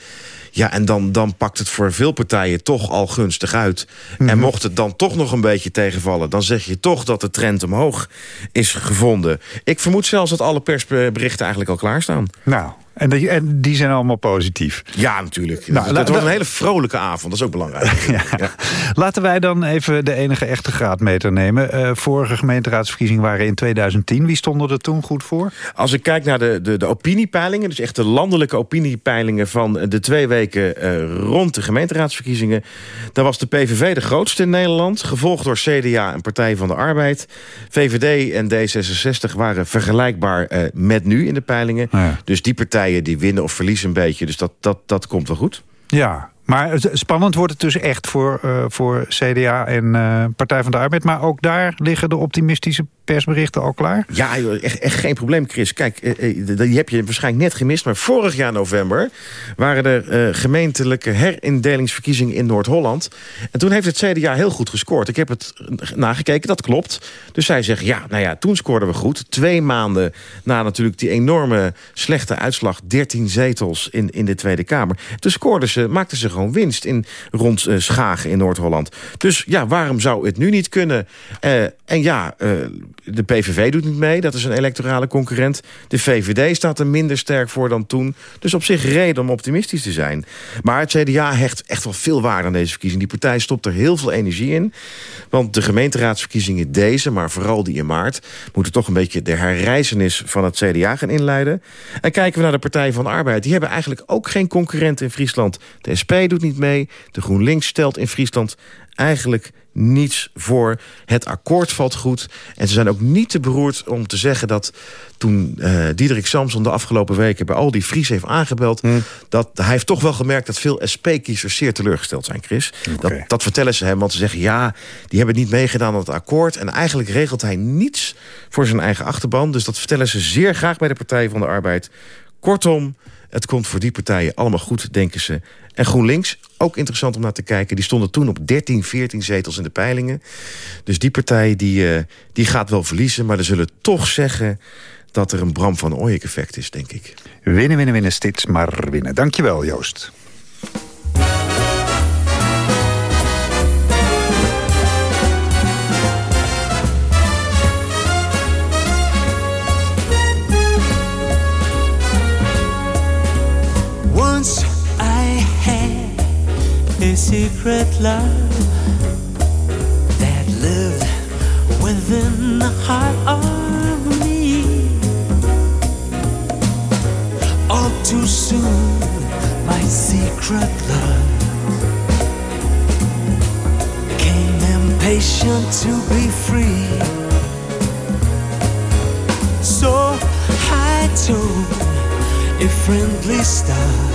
S21: Ja, en dan, dan pakt het voor veel partijen toch al gunstig uit. En mocht het dan toch nog een beetje tegenvallen... dan zeg je toch dat de trend omhoog is gevonden. Ik vermoed zelfs dat alle persberichten eigenlijk al klaarstaan.
S7: Nou, en die, en die zijn allemaal positief.
S21: Ja, natuurlijk.
S7: Nou,
S21: het wordt een hele vrolijke avond, dat is ook belangrijk. <laughs> ja.
S7: Laten wij dan even de enige echte graadmeter nemen. Eh, vorige gemeenteraadsverkiezingen waren in 2010. Wie stonden er toen goed voor?
S21: Als ik kijk naar de, de, de opiniepeilingen... dus echt de landelijke opiniepeilingen van de twee weken eh, rond de gemeenteraadsverkiezingen... dan was de PVV de grootste in Nederland... gevolgd door CDA en Partij van de Arbeid. VVD en D66 waren vergelijkbaar eh, met nu in de peilingen. Dus die die winnen of verliezen een beetje. Dus dat, dat, dat komt wel goed.
S7: Ja, maar spannend wordt het dus echt voor, eh, voor CDA en eh, Partij van de Arbeid. Maar ook daar liggen de optimistische persberichten al klaar?
S21: Ja, echt, echt geen probleem, Chris. Kijk, eh, eh, die heb je waarschijnlijk net gemist... maar vorig jaar november waren er eh, gemeentelijke herindelingsverkiezingen in Noord-Holland. En toen heeft het CDA heel goed gescoord. Ik heb het nagekeken, dat klopt. Dus zij zeggen, ja, nou ja, toen scoorden we goed. Twee maanden na natuurlijk die enorme slechte uitslag... 13 zetels in, in de Tweede Kamer. Toen scoorden ze, maakten ze gewoon winst in, rond Schagen in Noord-Holland. Dus ja, waarom zou het nu niet kunnen? Eh, en ja, de PVV doet niet mee. Dat is een electorale concurrent. De VVD staat er minder sterk voor dan toen. Dus op zich reden om optimistisch te zijn. Maar het CDA hecht echt wel veel waarde aan deze verkiezing. Die partij stopt er heel veel energie in. Want de gemeenteraadsverkiezingen deze, maar vooral die in maart... moeten toch een beetje de herreizenis van het CDA gaan inleiden. En kijken we naar de Partij van Arbeid. Die hebben eigenlijk ook geen concurrent in Friesland. De SP doet niet mee. De GroenLinks stelt in Friesland eigenlijk niets voor. Het akkoord valt goed. En ze zijn ook niet te beroerd om te zeggen dat toen eh Diederik Samson de afgelopen weken bij al die Fries heeft aangebeld... dat hij heeft toch wel gemerkt dat veel SP-kiezers zeer teleurgesteld zijn, Chris. Dat, dat vertellen ze hem, want ze zeggen ja, die hebben niet meegedaan aan het akkoord... en eigenlijk regelt hij niets voor zijn eigen achterban. Dus dat vertellen ze zeer graag bij de Partij van de Arbeid. Kortom, het komt voor die partijen allemaal goed, denken ze. En GroenLinks, ook interessant om naar te kijken... die stonden toen op 13, 14 zetels in de peilingen. Dus die partij die, eh, die gaat wel verliezen... maar ze zullen toch zeggen dat er een Bram van Ooyek effect is, denk ik.
S7: Winnen, winnen, winnen, steeds maar winnen. Dankjewel, Joost.
S22: Secret love that lived within the heart of me. All too soon, my secret love became impatient to be free. So I told a friendly star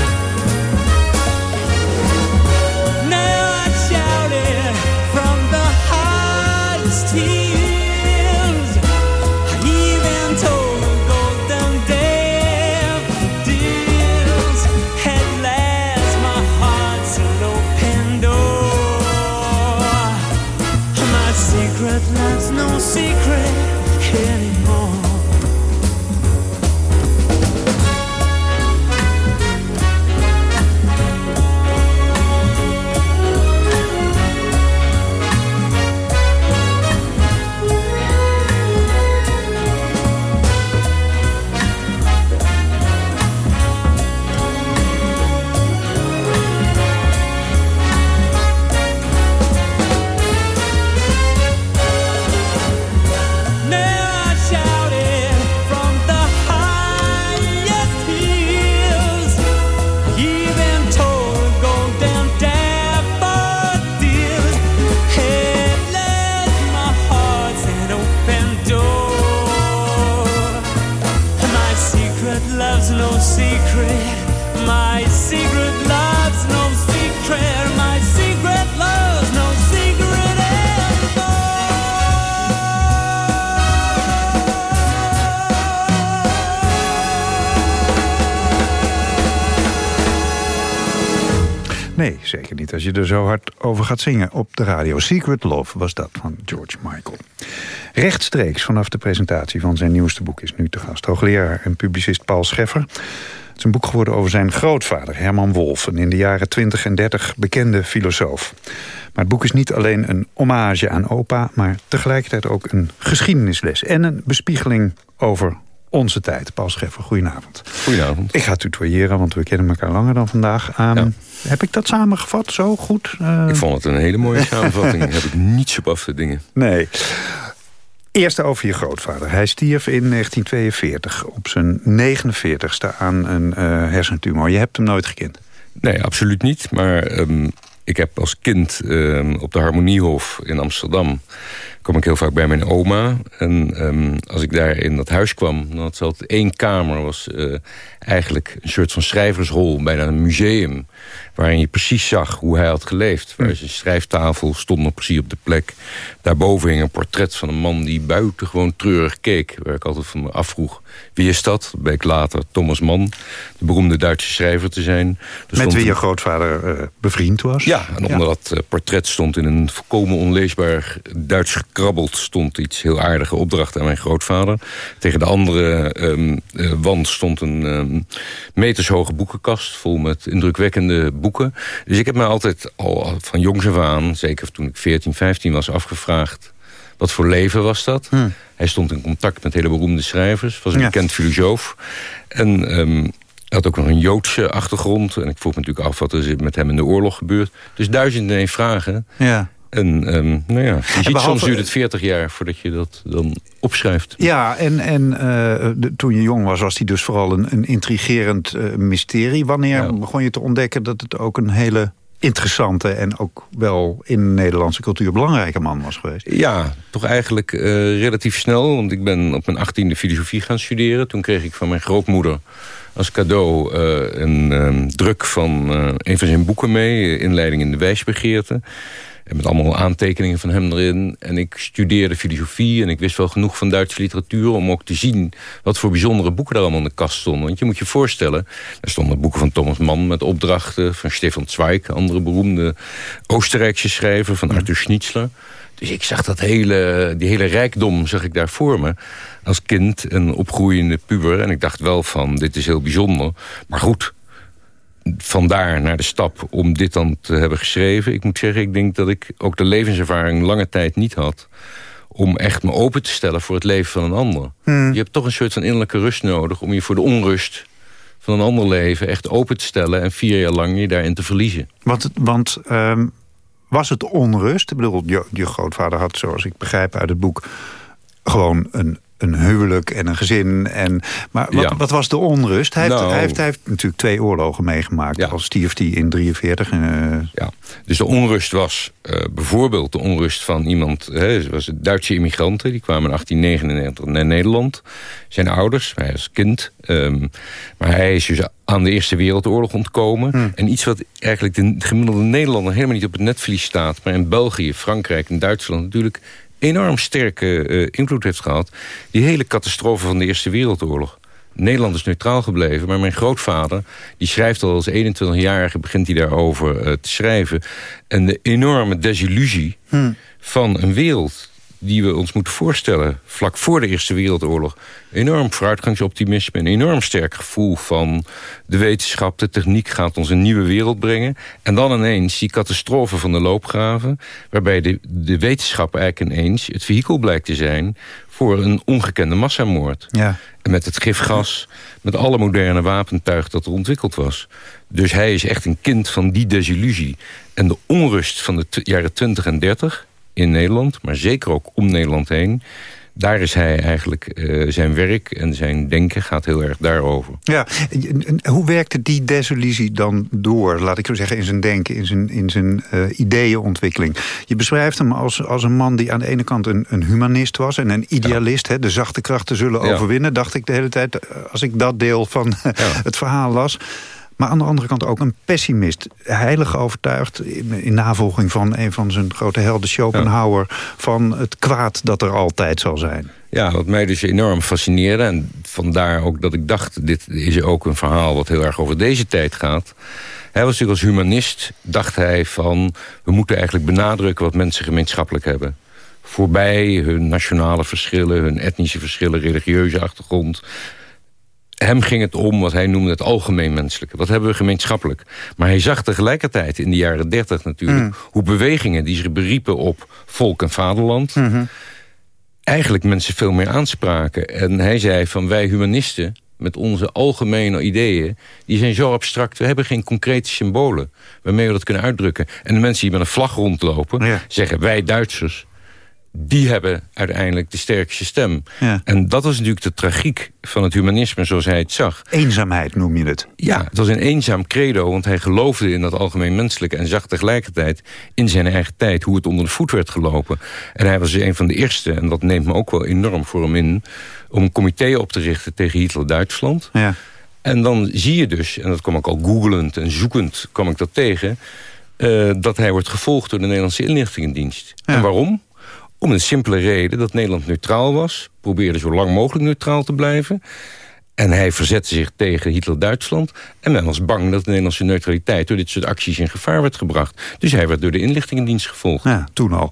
S23: Secret anymore.
S7: Als je er zo hard over gaat zingen op de radio. Secret Love was dat van George Michael. Rechtstreeks vanaf de presentatie van zijn nieuwste boek is nu te gast. Hoogleraar en publicist Paul Scheffer. Het is een boek geworden over zijn grootvader, Herman Wolf. Een in de jaren 20 en 30 bekende filosoof. Maar het boek is niet alleen een hommage aan opa... maar tegelijkertijd ook een geschiedenisles... en een bespiegeling over onze tijd. Paul Scheffer, goedenavond.
S24: Goedenavond.
S7: Ik ga tutoyeren, want we kennen elkaar langer dan vandaag. Ehm, Heb ik dat samengevat zo goed? Eh,
S24: Ik vond het een hele mooie samenvatting. Daar heb ik niets op af te dingen.
S7: Nee. Eerst over je grootvader. Hij stierf in 1942 op zijn 49ste aan een eh, hersentumor. Je hebt hem nooit gekend.
S24: Nee, absoluut niet. Maar ehm, ik heb als kind ehm, op de Harmoniehof in Amsterdam... kwam ik heel vaak bij mijn oma. En ehm, als ik daar in dat huis kwam... dan had ze altijd één kamer. was eh, eigenlijk een soort van schrijversrol. Bijna een museum. Waarin je precies zag hoe hij had geleefd. Waar zijn schrijftafel stond nog precies op de plek. Daarboven hing een portret van een man die buitengewoon treurig keek. Waar ik altijd van me afvroeg. Wie is dat? Dat bleek later Thomas Mann. De beroemde Duitse schrijver te zijn. Er
S7: Met wie
S24: een-
S7: je grootvader eh, bevriend was.
S24: ja, en onder dat eh, portret stond in een volkomen onleesbaar Duits gekrabbeld... stond iets heel aardige opdracht aan mijn grootvader. Tegen de andere ehm, eh, wand stond een ehm, metershoge boekenkast... vol met indrukwekkende boeken. Dus ik heb me altijd al van jongs af aan... zeker toen ik 14, 15 was, afgevraagd... wat voor leven was dat? Hij stond in contact met hele beroemde schrijvers. Was een
S7: Ja.
S24: bekend filosoof. En... ehm, had ook nog een Joodse achtergrond. En ik vroeg me natuurlijk af wat er met hem in de oorlog gebeurt. Dus duizend en één vragen.
S7: Ja.
S24: En ehm, nou ja, je ziet,
S7: behalve-
S24: soms duurt het 40 jaar voordat je dat dan opschrijft.
S7: Ja, en, en eh, de- toen je jong was, was hij dus vooral een, een intrigerend eh, mysterie. Wanneer begon je te ontdekken dat het ook een hele interessante... en ook wel in de Nederlandse cultuur belangrijke man was geweest?
S24: Ja, toch eigenlijk eh, relatief snel. Want ik ben op mijn achttiende filosofie gaan studeren. Toen kreeg ik van mijn grootmoeder als cadeau een ehm, druk van een van zijn boeken mee. Inleiding in de wijsbegeerte. Met allemaal aantekeningen van hem erin. En ik studeerde filosofie en ik wist wel genoeg van Duitse literatuur... om ook te zien wat voor bijzondere boeken er allemaal in de kast stonden. Want je moet je voorstellen, er stonden boeken van Thomas Mann met opdrachten... van Stefan Zweig, andere beroemde Oostenrijkse schrijver... van Arthur Schnitzler. Dus ik zag dat hele, die hele rijkdom zag ik daar voor me. Als kind en opgroeiende puber. En ik dacht wel van, dit is heel bijzonder. Maar goed, vandaar naar de stap om dit dan te hebben geschreven. Ik moet zeggen, ik denk dat ik ook de levenservaring lange tijd niet had... om echt me open te stellen voor het leven van een ander.
S7: Hmm.
S24: Je hebt toch een soort van innerlijke rust nodig... om je voor de onrust van een ander leven echt open te stellen... en vier jaar lang je daarin te verliezen.
S7: Want, want ehm, was het onrust? Ik bedoel, je, je grootvader had, zoals ik begrijp uit het boek... gewoon een, een huwelijk en een gezin. En, maar wat,
S24: Ja.
S7: wat was de onrust? Hij heeft,
S24: Nou.
S7: hij, heeft, hij heeft natuurlijk twee oorlogen meegemaakt. Als stierf hij in 43. En,
S24: Ja, dus de onrust was eh, bijvoorbeeld de onrust van iemand... Hè, was het Duitse immigranten, die kwamen in 1899 naar Nederland. Zijn ouders, hij als kind. ehm, maar hij is dus aan de Eerste Wereldoorlog ontkomen. En iets wat eigenlijk de gemiddelde Nederlander helemaal niet op het netvlies staat... maar in België, Frankrijk en Duitsland natuurlijk enorm sterke eh, invloed heeft gehad. Die hele catastrofe van de Eerste Wereldoorlog. Nederland is neutraal gebleven, maar mijn grootvader... die schrijft al als 21-jarige, begint hij daarover eh, te schrijven. En de enorme desillusie van een wereld die we ons moeten voorstellen... vlak voor de Eerste Wereldoorlog. Enorm vooruitgangsoptimisme, een enorm sterk gevoel van... de wetenschap, de techniek gaat ons een nieuwe wereld brengen. En dan ineens die catastrofe van de loopgraven... waarbij de, de wetenschap eigenlijk ineens het vehikel blijkt te zijn... voor een ongekende massamoord.
S7: Ja.
S24: En met het gifgas, met alle moderne wapentuig dat er ontwikkeld was. Dus hij is echt een kind van die desillusie. En de onrust van de jaren 20 en 30 in Nederland... maar zeker ook om Nederland heen... daar is hij eigenlijk, eh, zijn werk en zijn denken gaat heel erg daarover.
S7: Ja, hoe werkte die desillusie dan door, laat ik zo zeggen, in zijn denken, in zijn, in zijn eh, ideeënontwikkeling? Je beschrijft hem als, als een man die aan de ene kant een, een humanist was en een idealist. Hè, de zachte krachten zullen
S24: Ja.
S7: overwinnen, dacht ik de hele tijd, eh, als ik dat deel van <laughs> het verhaal las. Maar aan de andere kant ook een pessimist. Heilig overtuigd, in, in navolging van een van zijn grote helden, Schopenhauer... van het kwaad dat er altijd zal zijn.
S24: Ja, wat mij dus enorm fascineerde... en vandaar ook dat ik dacht... dit is ook een verhaal wat heel erg over deze tijd gaat... Hij was natuurlijk als humanist, dacht hij van... we moeten eigenlijk benadrukken wat mensen gemeenschappelijk hebben. Voorbij hun nationale verschillen, hun etnische verschillen... religieuze achtergrond. Hem ging het om wat hij noemde het algemeen menselijke. Wat hebben we gemeenschappelijk? Maar hij zag tegelijkertijd in de jaren dertig natuurlijk...
S7: Mm.
S24: hoe bewegingen die zich beriepen op volk en vaderland...
S7: Mhm.
S24: eigenlijk mensen veel meer aanspraken. En hij zei van wij humanisten met onze algemene ideeën... die zijn zo abstract, we hebben geen concrete symbolen... waarmee we dat kunnen uitdrukken. En de mensen die met een vlag rondlopen, zeggen wij Duitsers... die hebben uiteindelijk de sterkste stem.
S7: Ja.
S24: En dat was natuurlijk de tragiek van het humanisme zoals hij het zag.
S7: Eenzaamheid noem je het.
S24: Ja, het was een eenzaam credo, want hij geloofde in dat algemeen menselijke... en zag tegelijkertijd in zijn eigen tijd hoe het onder de voet werd gelopen. En hij was een van de eerste, en dat neemt me ook wel enorm voor hem in... om een comité op te richten tegen Hitler-Duitsland.
S7: Ja.
S24: En dan zie je dus, en dat kwam ik al googelend en zoekend kwam ik dat tegen... eh, dat hij wordt gevolgd door de Nederlandse inlichtingendienst. En waarom? Om de simpele reden dat Nederland neutraal was. Probeerde zo lang mogelijk neutraal te blijven. En hij verzette zich tegen Hitler-Duitsland. En men was bang dat de Nederlandse neutraliteit... door dit soort acties in gevaar werd gebracht. Dus hij werd door de inlichtingendienst gevolgd.
S7: Toen al.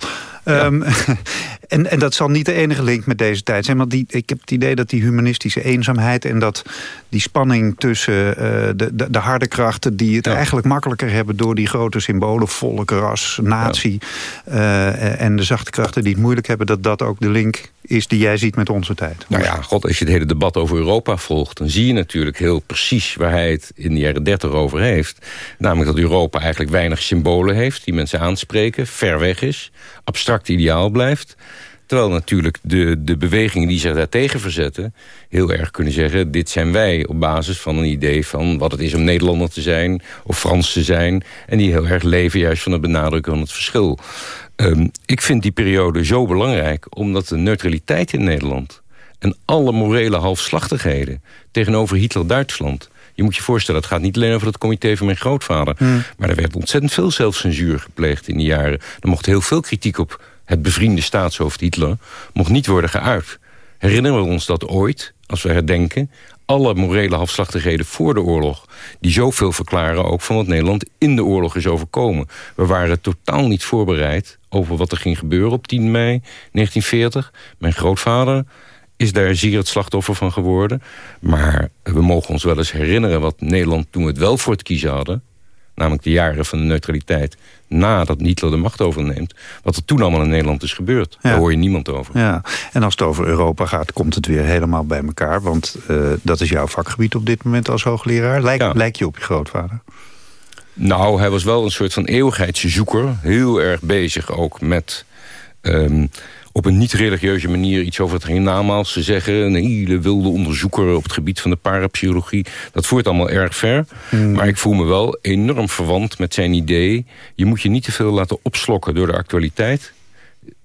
S7: Ehm, <laughs> en, en dat zal niet de enige link met deze tijd zijn. Want die, ik heb het idee dat die humanistische eenzaamheid... en dat die spanning tussen eh, de, de, de harde krachten... die het eigenlijk makkelijker hebben door die grote symbolen... volk, ras, natie... eh, en de zachte krachten die het moeilijk hebben... dat dat ook de link is die jij ziet met onze tijd.
S24: Nou ja, god, als je het hele debat over Europa volgt... dan zie je natuurlijk heel precies waar hij het in de jaren dertig over heeft. Namelijk dat Europa eigenlijk weinig symbolen heeft... die mensen aanspreken, ver weg is, abstract ideaal blijft... Terwijl natuurlijk de, de bewegingen die zich daartegen verzetten... heel erg kunnen zeggen, dit zijn wij op basis van een idee... van wat het is om Nederlander te zijn of Frans te zijn... en die heel erg leven juist van het benadrukken van het verschil. Ehm, ik vind die periode zo belangrijk... omdat de neutraliteit in Nederland... en alle morele halfslachtigheden tegenover Hitler-Duitsland... Je moet je voorstellen, het gaat niet alleen over het comité van mijn grootvader... maar er werd ontzettend veel zelfcensuur gepleegd in die jaren. Er mocht heel veel kritiek op het bevriende staatshoofd Hitler... mocht niet worden geuit. Herinneren we ons dat ooit, als we herdenken... alle morele halfslachtigheden voor de oorlog... die zoveel verklaren ook van wat Nederland in de oorlog is overkomen. We waren totaal niet voorbereid over wat er ging gebeuren op 10 mei 1940. Mijn grootvader is daar zeer het slachtoffer van geworden. Maar we mogen ons wel eens herinneren wat Nederland toen het wel voor het kiezen hadden... namelijk de jaren van de neutraliteit nadat Hitler de macht overneemt... wat er toen allemaal in Nederland is gebeurd. Daar hoor je niemand over.
S7: Ja, en als het over Europa gaat, komt het weer helemaal bij elkaar. Want eh, dat is jouw vakgebied op dit moment als hoogleraar. Lijk, je op je grootvader?
S24: Nou, hij was wel een soort van eeuwigheidszoeker. Heel erg bezig ook met... ehm, op een niet-religieuze manier iets over het hiernamaals te zeggen. Een hele wilde onderzoeker op het gebied van de parapsychologie. Dat voert allemaal erg ver. Maar ik voel me wel enorm verwant met zijn idee. Je moet je niet te veel laten opslokken door de actualiteit.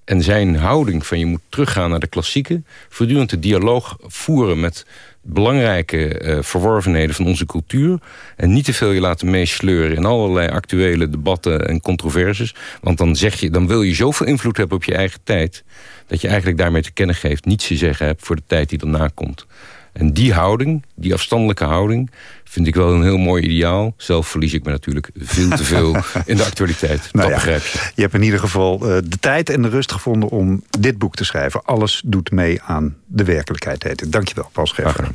S24: En zijn houding van je moet teruggaan naar de klassieke. Voortdurend de dialoog voeren met belangrijke uh, verworvenheden van onze cultuur. En niet te veel je laten meesleuren in allerlei actuele debatten en controversies. Want dan, zeg je, dan wil je zoveel invloed hebben op je eigen tijd... dat je eigenlijk daarmee te kennen geeft niets te zeggen hebt voor de tijd die daarna komt. En die houding, die afstandelijke houding... vind ik wel een heel mooi ideaal. Zelf verlies ik me natuurlijk veel te veel <laughs> in de actualiteit.
S7: Nou
S24: dat
S7: ja,
S24: begrijp je.
S7: Je hebt in ieder geval eh, de tijd en de rust gevonden om dit boek te schrijven. Alles doet mee aan de werkelijkheid, heet het. Dankjewel, Paul Scheffer.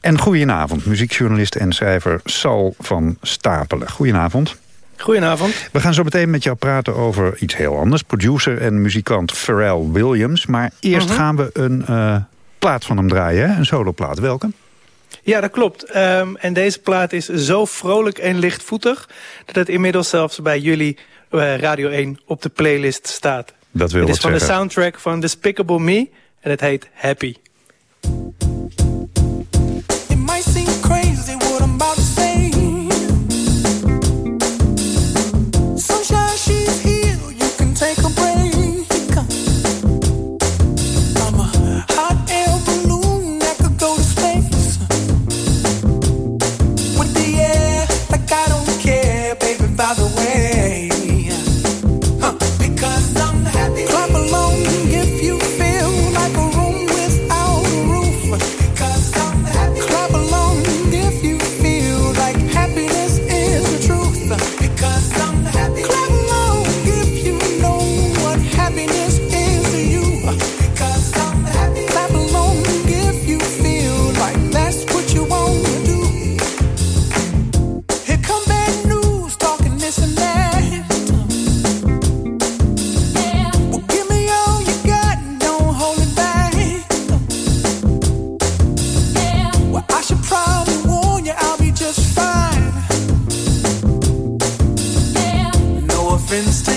S7: En goedenavond, muziekjournalist en schrijver Sal van Stapelen. Goedenavond.
S25: Goedenavond.
S7: We gaan zo meteen met jou praten over iets heel anders. Producer en muzikant Pharrell Williams. Maar eerst
S25: Mhm.
S7: gaan we een eh, plaat van hem draaien, hè? een soloplaat. Welke?
S25: Ja, dat klopt. Ehm, en deze plaat is zo vrolijk en lichtvoetig... dat het inmiddels zelfs bij jullie eh, Radio 1 op de playlist staat.
S7: Dat wil
S25: het is van de soundtrack van Despicable Me en het heet Happy.
S23: It might seem crazy happens to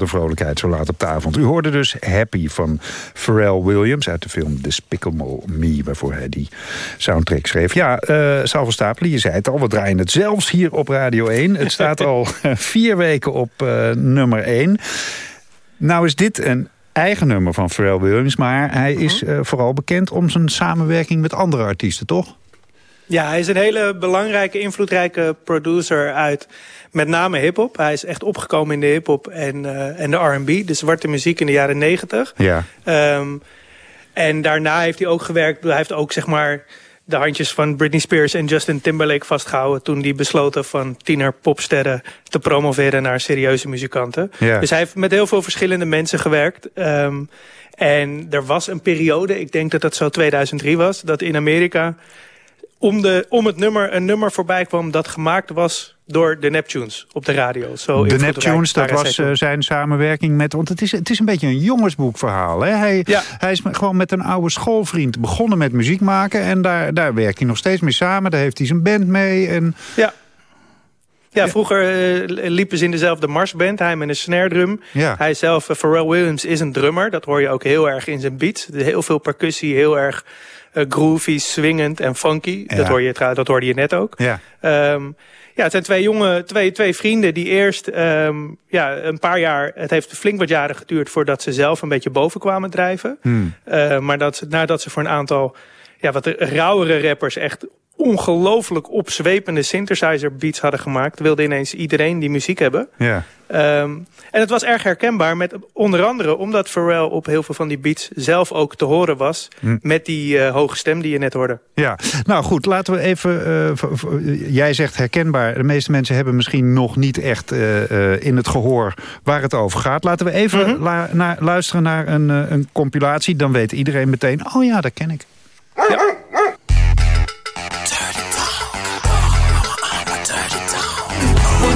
S7: Een vrolijkheid zo laat op de avond. U hoorde dus Happy van Pharrell Williams... uit de film Despicable Me, waarvoor hij die soundtrack schreef. Ja, eh Sal van Stapelen, je zei het al, we draaien het zelfs hier op Radio 1. Het staat <laughs> al vier weken op eh, nummer 1. Nou is dit een eigen nummer van Pharrell Williams... maar hij is eh, vooral bekend om zijn samenwerking met andere artiesten, toch?
S25: Ja, hij is een hele belangrijke, invloedrijke producer uit met name hip-hop. Hij is echt opgekomen in de hip-hop en, eh, en de RB, de zwarte muziek in de jaren negentig.
S7: Ja.
S25: Ehm, en daarna heeft hij ook gewerkt. Hij heeft ook zeg maar de handjes van Britney Spears en Justin Timberlake vastgehouden... toen die besloten van tiener popsterren te promoveren naar serieuze muzikanten.
S26: Ja.
S25: Dus hij heeft met heel veel verschillende mensen gewerkt. Ehm, en er was een periode, ik denk dat dat zo 2003 was... dat in Amerika om, de, om het nummer een nummer voorbij kwam... dat gemaakt was door de Neptunes op de radio. Zo
S7: de Neptunes, dat was eh, zijn samenwerking met... want het is, het is een beetje een jongensboekverhaal. Hè? Hij, hij is gewoon met een oude schoolvriend begonnen met muziek maken... en daar, daar werkt hij nog steeds mee samen. Daar heeft hij zijn band mee. En...
S25: Ja. Ja, vroeger eh, liepen ze in dezelfde marsband. Hij met een snare drum.
S7: Ja.
S25: Hij zelf, eh, Pharrell Williams, is een drummer. Dat hoor je ook heel erg in zijn beats. Heel veel percussie, heel erg eh, groovy, swingend en funky.
S7: Ja.
S25: Dat, hoor je, dat hoorde je net ook.
S7: Ja.
S25: Ehm, ja, het zijn twee jonge, twee, twee vrienden die eerst ehm, ja, een paar jaar... Het heeft flink wat jaren geduurd voordat ze zelf een beetje boven kwamen drijven.
S7: Hmm.
S25: Eh, maar dat, nadat ze voor een aantal ja, wat rauwere rappers echt ongelooflijk opzwepende synthesizer beats hadden gemaakt... wilde ineens iedereen die muziek hebben.
S7: Ja.
S25: Ehm, en het was erg herkenbaar, met, onder andere omdat Pharrell op heel veel van die beats zelf ook te horen was...
S7: Hm.
S25: met die eh, hoge stem die je net hoorde.
S7: Ja, nou goed, laten we even... eh, jij zegt herkenbaar. De meeste mensen hebben misschien nog niet echt eh, in het gehoor waar het over gaat. Laten we even
S25: Mhm.
S7: la- naar, luisteren naar een, een compilatie. Dan weet iedereen meteen, oh ja, dat ken ik.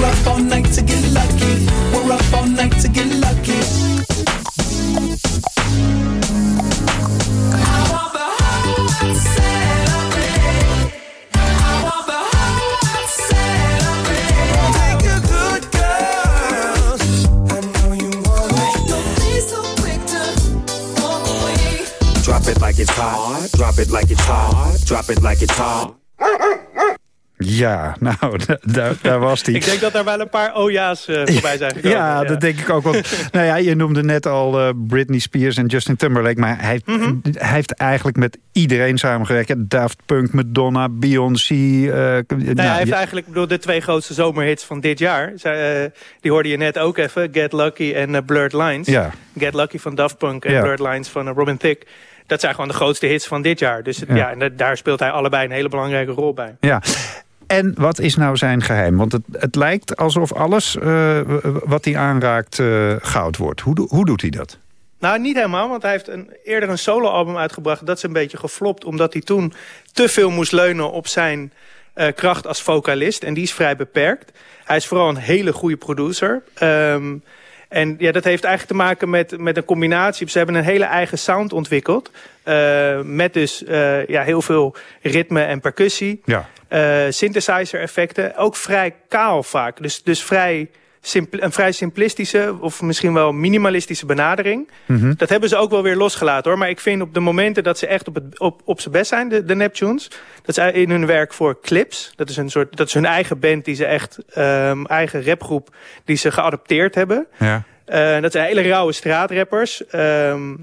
S23: We're up all night to get lucky. We're up all night to get lucky. I want the whole celebrate. I want the whole celebrate. Take a good girl. I know you want it. Don't be so quick to walk away.
S27: Drop it like it's hot. Drop it like it's hot. Drop it like it's hot.
S7: Ja, <laughs> nou, da- daar, was die.
S25: Ik denk dat daar wel een paar oja's eh voorbij zijn gekomen.
S7: Ja, dat denk ik ook. Want, <laughs> nou ja, je noemde net al eh, Britney Spears en Justin Timberlake. Maar hij,
S25: Mhm.
S7: hij heeft eigenlijk met iedereen samengewerkt. Daft Punk, Madonna, Beyoncé.
S25: Nou,
S7: nou,
S25: hij heeft eigenlijk bedoel, de twee grootste zomerhits van dit jaar. Zij, die hoorde je net ook even. Get Lucky en Blurred Lines.
S7: Ja.
S25: Get Lucky van Daft Punk en
S7: Ja.
S25: Blurred Lines van Robin Thicke. Dat zijn gewoon de grootste hits van dit jaar. Dus het-
S7: Ja.
S25: ja. en da- daar speelt hij allebei een hele belangrijke rol bij.
S7: Ja. En wat is nou zijn geheim? Want het, het lijkt alsof alles eh, wat hij aanraakt eh, goud wordt. Hoe, hoe doet hij dat?
S25: Nou, niet helemaal, want hij heeft een, eerder een soloalbum uitgebracht. Dat is een beetje geflopt, omdat hij toen te veel moest leunen op zijn eh, kracht als vocalist. En die is vrij beperkt. Hij is vooral een hele goede producer. Ehm, en ja, dat heeft eigenlijk te maken met, met een combinatie. Ze hebben een hele eigen sound ontwikkeld. eh, met dus eh, ja, heel veel ritme en percussie.
S7: Ja.
S25: eh, synthesizer effecten. Ook vrij kaal vaak. Dus, dus vrij een vrij simplistische of misschien wel minimalistische benadering.
S7: Mhm.
S25: Dat hebben ze ook wel weer losgelaten hoor. Maar ik vind op de momenten dat ze echt op, het, op, op zijn best zijn, de, de Neptunes. Dat is in hun werk voor Clips. Dat is, een soort, dat is hun eigen band, die ze echt, ehm, eigen rapgroep, die ze geadopteerd hebben.
S7: Ja.
S25: Eh, dat zijn hele rauwe straatrappers. Ehm,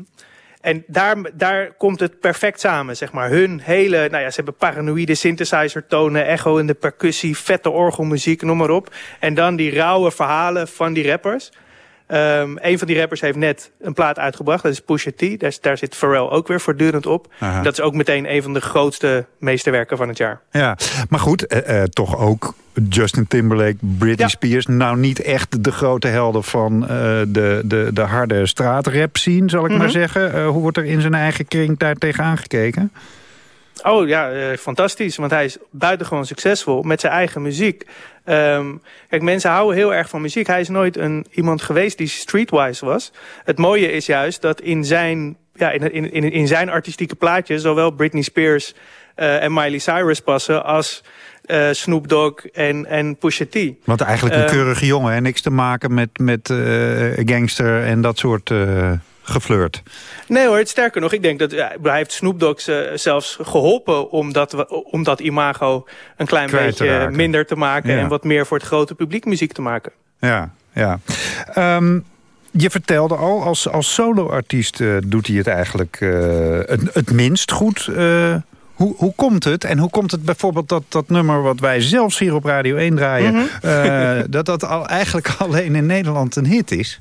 S25: en daar, daar komt het perfect samen, zeg maar. Hun hele, nou ja, ze hebben paranoïde synthesizer tonen, echo in de percussie, vette orgelmuziek, noem maar op. En dan die rauwe verhalen van die rappers. Ehm een van die rappers heeft net een plaat uitgebracht, dat is Pusha T. Daar, daar zit Pharrell ook weer voortdurend op.
S7: Aha.
S25: Dat is ook meteen een van de grootste meesterwerken van het jaar.
S7: Ja, maar goed, eh, eh, toch ook Justin Timberlake, Britney Spears. Nou niet echt de grote helden van eh, de, de, de harde straatrap scene, zal ik maar
S25: Mhm.
S7: zeggen. Hoe wordt er in zijn eigen kring daar tegenaan gekeken?
S25: Oh ja, eh, fantastisch. Want hij is buitengewoon succesvol met zijn eigen muziek. Ehm, kijk, mensen houden heel erg van muziek. Hij is nooit een, iemand geweest die streetwise was. Het mooie is juist dat in zijn, ja, in, in, in, in zijn artistieke plaatjes... zowel Britney Spears eh, en Miley Cyrus passen... als eh, Snoop Dogg en, en Pusha T.
S7: Want eigenlijk een keurige jongen en niks te maken met, met gangster en dat soort geflirt.
S25: Nee hoor, het sterker nog, ik denk dat hij heeft Snoop Dogg eh, zelfs geholpen om dat, om dat imago een klein
S7: Kwijt
S25: beetje
S7: raken.
S25: minder te maken
S7: Ja.
S25: en wat meer voor het grote publiek muziek te maken.
S7: Ja, ja. Ehm, je vertelde al, als, als soloartiest eh, doet hij het eigenlijk eh, het, het minst goed. Eh, hoe, hoe komt het? En hoe komt het bijvoorbeeld dat dat nummer wat wij zelfs hier op Radio 1 draaien...
S25: Mhm.
S7: eh, dat dat al, eigenlijk <laughs> alleen in Nederland een hit is?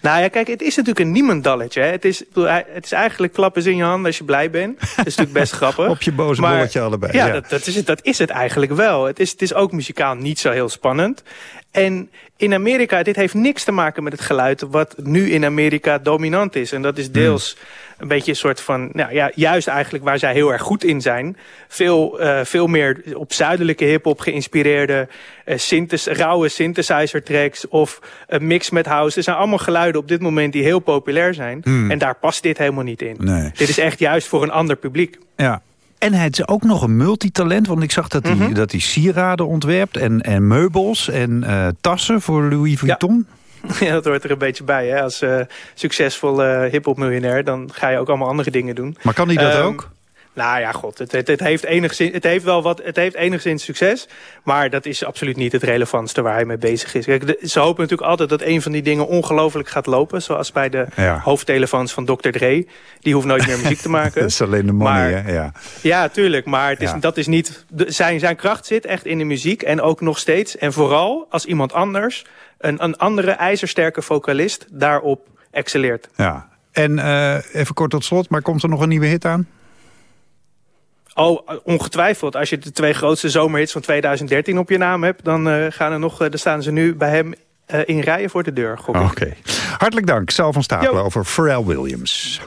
S25: Nou ja, kijk, het is natuurlijk een niemendalletje. Hè. Het, is, bedoel, het is eigenlijk klappen in je handen als je blij bent. <laughs> Dat is natuurlijk best grappig.
S7: Op je boze
S25: Maar-
S7: bolletje allebei.
S25: Ja,
S7: Ja,
S25: Dat, dat, is het, dat is het eigenlijk wel. Het is, het is ook muzikaal niet zo heel spannend. En in Amerika, dit heeft niks te maken met het geluid... wat nu in Amerika dominant is. En dat is deels een beetje een soort van... Nou ja, juist eigenlijk waar zij heel erg goed in zijn. Veel, eh, veel meer op zuidelijke hiphop geïnspireerde... eh, synthes, rauwe synthesizer tracks of een mix met house. Er zijn allemaal geluiden op dit moment die heel populair zijn.
S7: Hmm.
S25: En daar past dit helemaal niet in.
S7: Nee.
S25: Dit is echt juist voor een ander publiek.
S7: Ja. En hij is ook nog een multitalent, want ik zag dat hij,
S25: Mhm.
S7: dat hij sieraden ontwerpt... en, en meubels en eh, tassen voor Louis Vuitton. <laughs>
S25: Ja, dat hoort er een beetje bij. Hè? Als eh, succesvol eh hip-hop miljonair, dan ga je ook allemaal andere dingen doen.
S7: Maar kan hij dat
S25: Ehm,
S7: ook?
S25: Nou ja, god, het, het, het heeft enigszins, het heeft wel wat, het heeft enigszins succes, maar dat is absoluut niet het relevantste waar hij mee bezig is. Kijk, de- ze hopen natuurlijk altijd dat een van die dingen ongelooflijk gaat lopen, zoals bij de
S7: Ja.
S25: hoofdtelefoons van Dr. Dre. Die hoeft nooit meer muziek te <laughs> maken.
S7: Dat is alleen de money,
S25: Maar-
S7: hè? Ja.
S25: Ja, tuurlijk. Maar het is,
S7: Ja.
S25: dat is niet. de- zijn, zijn kracht zit echt in de muziek. En ook nog steeds. En vooral als iemand anders, een, een andere ijzersterke vocalist, daarop excelleert.
S7: ja. En eh, even kort tot slot, maar komt er nog een nieuwe hit aan?
S25: Oh, ongetwijfeld. Als je de twee grootste zomerhits van 2013 op je naam hebt, dan, eh, gaan er nog, eh, dan staan ze nu bij hem eh, in rijen voor de deur.
S7: Oké. Hartelijk dank, Sal van Stapelen over Pharrell Williams.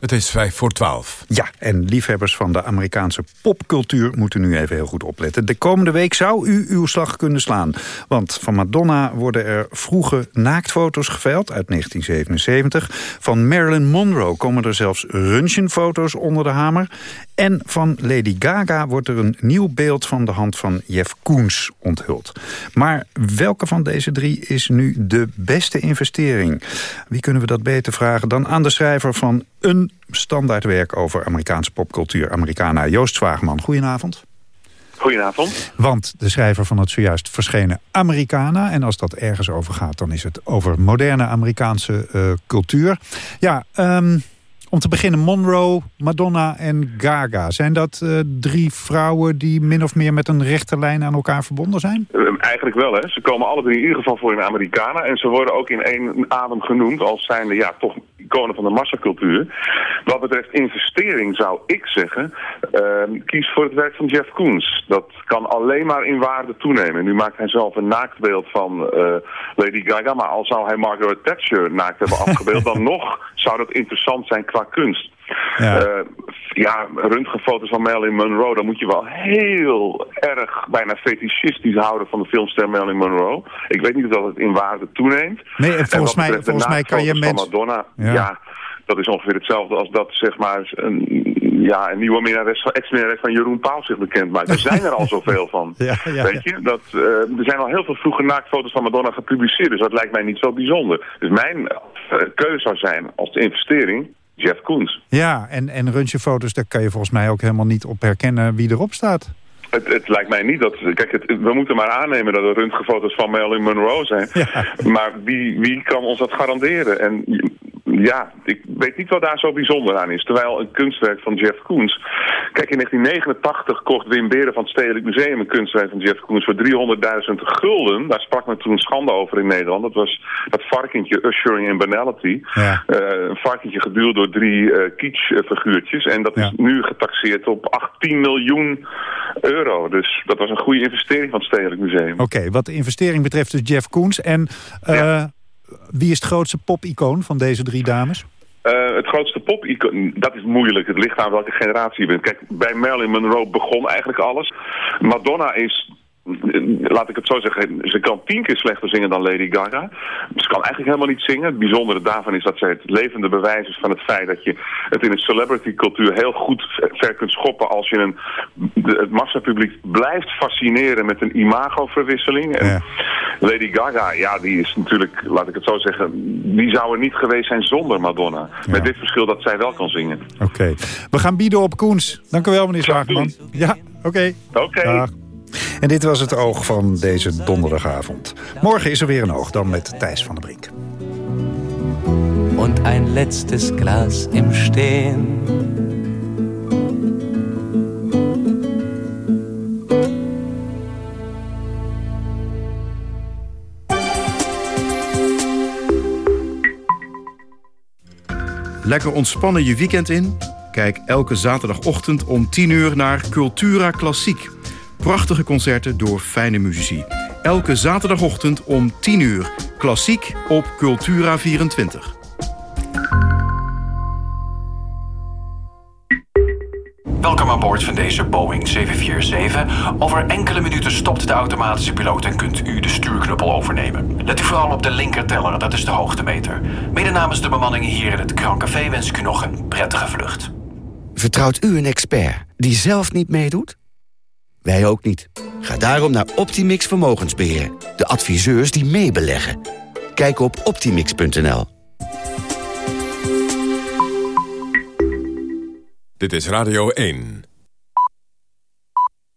S6: Het is vijf voor twaalf.
S7: Ja, en liefhebbers van de Amerikaanse popcultuur moeten nu even heel goed opletten. De komende week zou u uw slag kunnen slaan. Want van Madonna worden er vroege naaktfoto's geveild uit 1977. Van Marilyn Monroe komen er zelfs röntgenfoto's onder de hamer. En van Lady Gaga wordt er een nieuw beeld van de hand van Jeff Koons onthuld. Maar welke van deze drie is nu de beste investering? Wie kunnen we dat beter vragen dan aan de schrijver van een standaardwerk over Amerikaanse popcultuur, Americana Joost Zwaagman. Goedenavond.
S26: Goedenavond.
S7: Want de schrijver van het zojuist verschenen Americana... en als dat ergens over gaat, dan is het over moderne Amerikaanse eh, cultuur. Ja, ehm, om te beginnen Monroe, Madonna en Gaga. Zijn dat eh, drie vrouwen die min of meer met een rechte lijn aan elkaar verbonden zijn?
S26: Eh, Eigenlijk wel, hè. Ze komen alle drie in ieder geval voor in Amerikanen. En ze worden ook in één adem genoemd als zijnde, ja, toch iconen van de massacultuur. Wat betreft investering zou ik zeggen, ehm, kies voor het werk van Jeff Koons. Dat kan alleen maar in waarde toenemen. Nu maakt hij zelf een naaktbeeld van eh, Lady Gaga. Maar al zou hij Margaret Thatcher naakt hebben afgebeeld, <laughs> dan nog zou dat interessant zijn qua kunst.
S7: Ja.
S26: Eh, ja, röntgenfoto's van Marilyn Monroe, dan moet je wel heel erg bijna fetischistisch houden van de filmster Marilyn Monroe. Ik weet niet of dat het in waarde toeneemt.
S7: Nee, en
S26: En
S7: volgens mij, volgens mij kan je mensen...
S26: Madonna,
S7: Ja.
S26: ja. dat is ongeveer hetzelfde als dat zeg maar een, ja, een nieuwe minnares van, ex-minnares van Jeroen Pauw zich bekend maakt. Er zijn er al zoveel <laughs> van.
S7: Ja, ja,
S26: Weet je, dat, eh, er zijn al heel veel vroege naaktfoto's van Madonna gepubliceerd, dus dat lijkt mij niet zo bijzonder. Dus mijn eh, keuze zou zijn als investering Jeff Koons.
S7: Ja, en, en röntgenfoto's, daar kan je volgens mij ook helemaal niet op herkennen wie erop staat.
S26: Het, het lijkt mij niet dat... Kijk, het, we moeten maar aannemen dat er röntgenfoto's van Marilyn Monroe zijn. Maar wie, wie kan ons dat garanderen? En ja, ik weet niet wat daar zo bijzonder aan is. Terwijl een kunstwerk van Jeff Koons... Kijk, in 1989 kocht Wim Beren van het Stedelijk Museum een kunstwerk van Jeff Koons voor 300.000 gulden. Daar sprak men toen schande over in Nederland. Dat was dat varkentje Ushering in Banality.
S7: Ja.
S26: Eh, een varkentje geduwd door drie eh kitsch-figuurtjes. En dat is nu getaxeerd op 18 miljoen euro. Dus dat was een goede investering van het Stedelijk Museum.
S7: Oké, wat de investering betreft dus Jeff Koens. En eh, wie is het grootste pop-icoon van deze drie dames?
S26: Eh, het grootste pop dat is moeilijk. Het ligt aan welke generatie je bent. Kijk, bij Marilyn Monroe begon eigenlijk alles. Madonna is, laat ik het zo zeggen, ze kan tien keer slechter zingen dan Lady Gaga. Ze kan eigenlijk helemaal niet zingen. Het bijzondere daarvan is dat zij het levende bewijs is van het feit dat je het in een celebrity cultuur heel goed ver kunt schoppen als je een, het massapubliek blijft fascineren met een imagoverwisseling. En Lady Gaga, ja, die is natuurlijk, laat ik het zo zeggen, die zou er niet geweest zijn zonder Madonna. Met dit verschil dat zij wel kan zingen.
S7: Oké, we gaan bieden op Koens. Dank u wel, meneer Zwaagman. Ja, oké.
S26: Oké.
S7: En dit was het oog van deze donderdagavond. Morgen is er weer een oog, dan met Thijs van der Brink.
S22: und ein letztes Glas im Stehen.
S21: Lekker ontspannen je weekend in? Kijk elke zaterdagochtend om 10 uur naar Cultura Klassiek. Prachtige concerten door fijne muzici. Elke zaterdagochtend om 10 uur. Klassiek op Cultura 24.
S28: Welkom aan boord van deze Boeing 747. Over enkele minuten stopt de automatische piloot en kunt u de stuurknuppel overnemen. Let u vooral op de linkerteller, dat is de hoogtemeter. Mede namens de bemanning hier in het Krancafé wens ik u nog een prettige vlucht.
S29: Vertrouwt u een expert die zelf niet meedoet? Wij ook niet. Ga daarom naar Optimix Vermogensbeheer. De adviseurs die meebeleggen. Kijk op optimix.nl.
S6: Dit is Radio 1.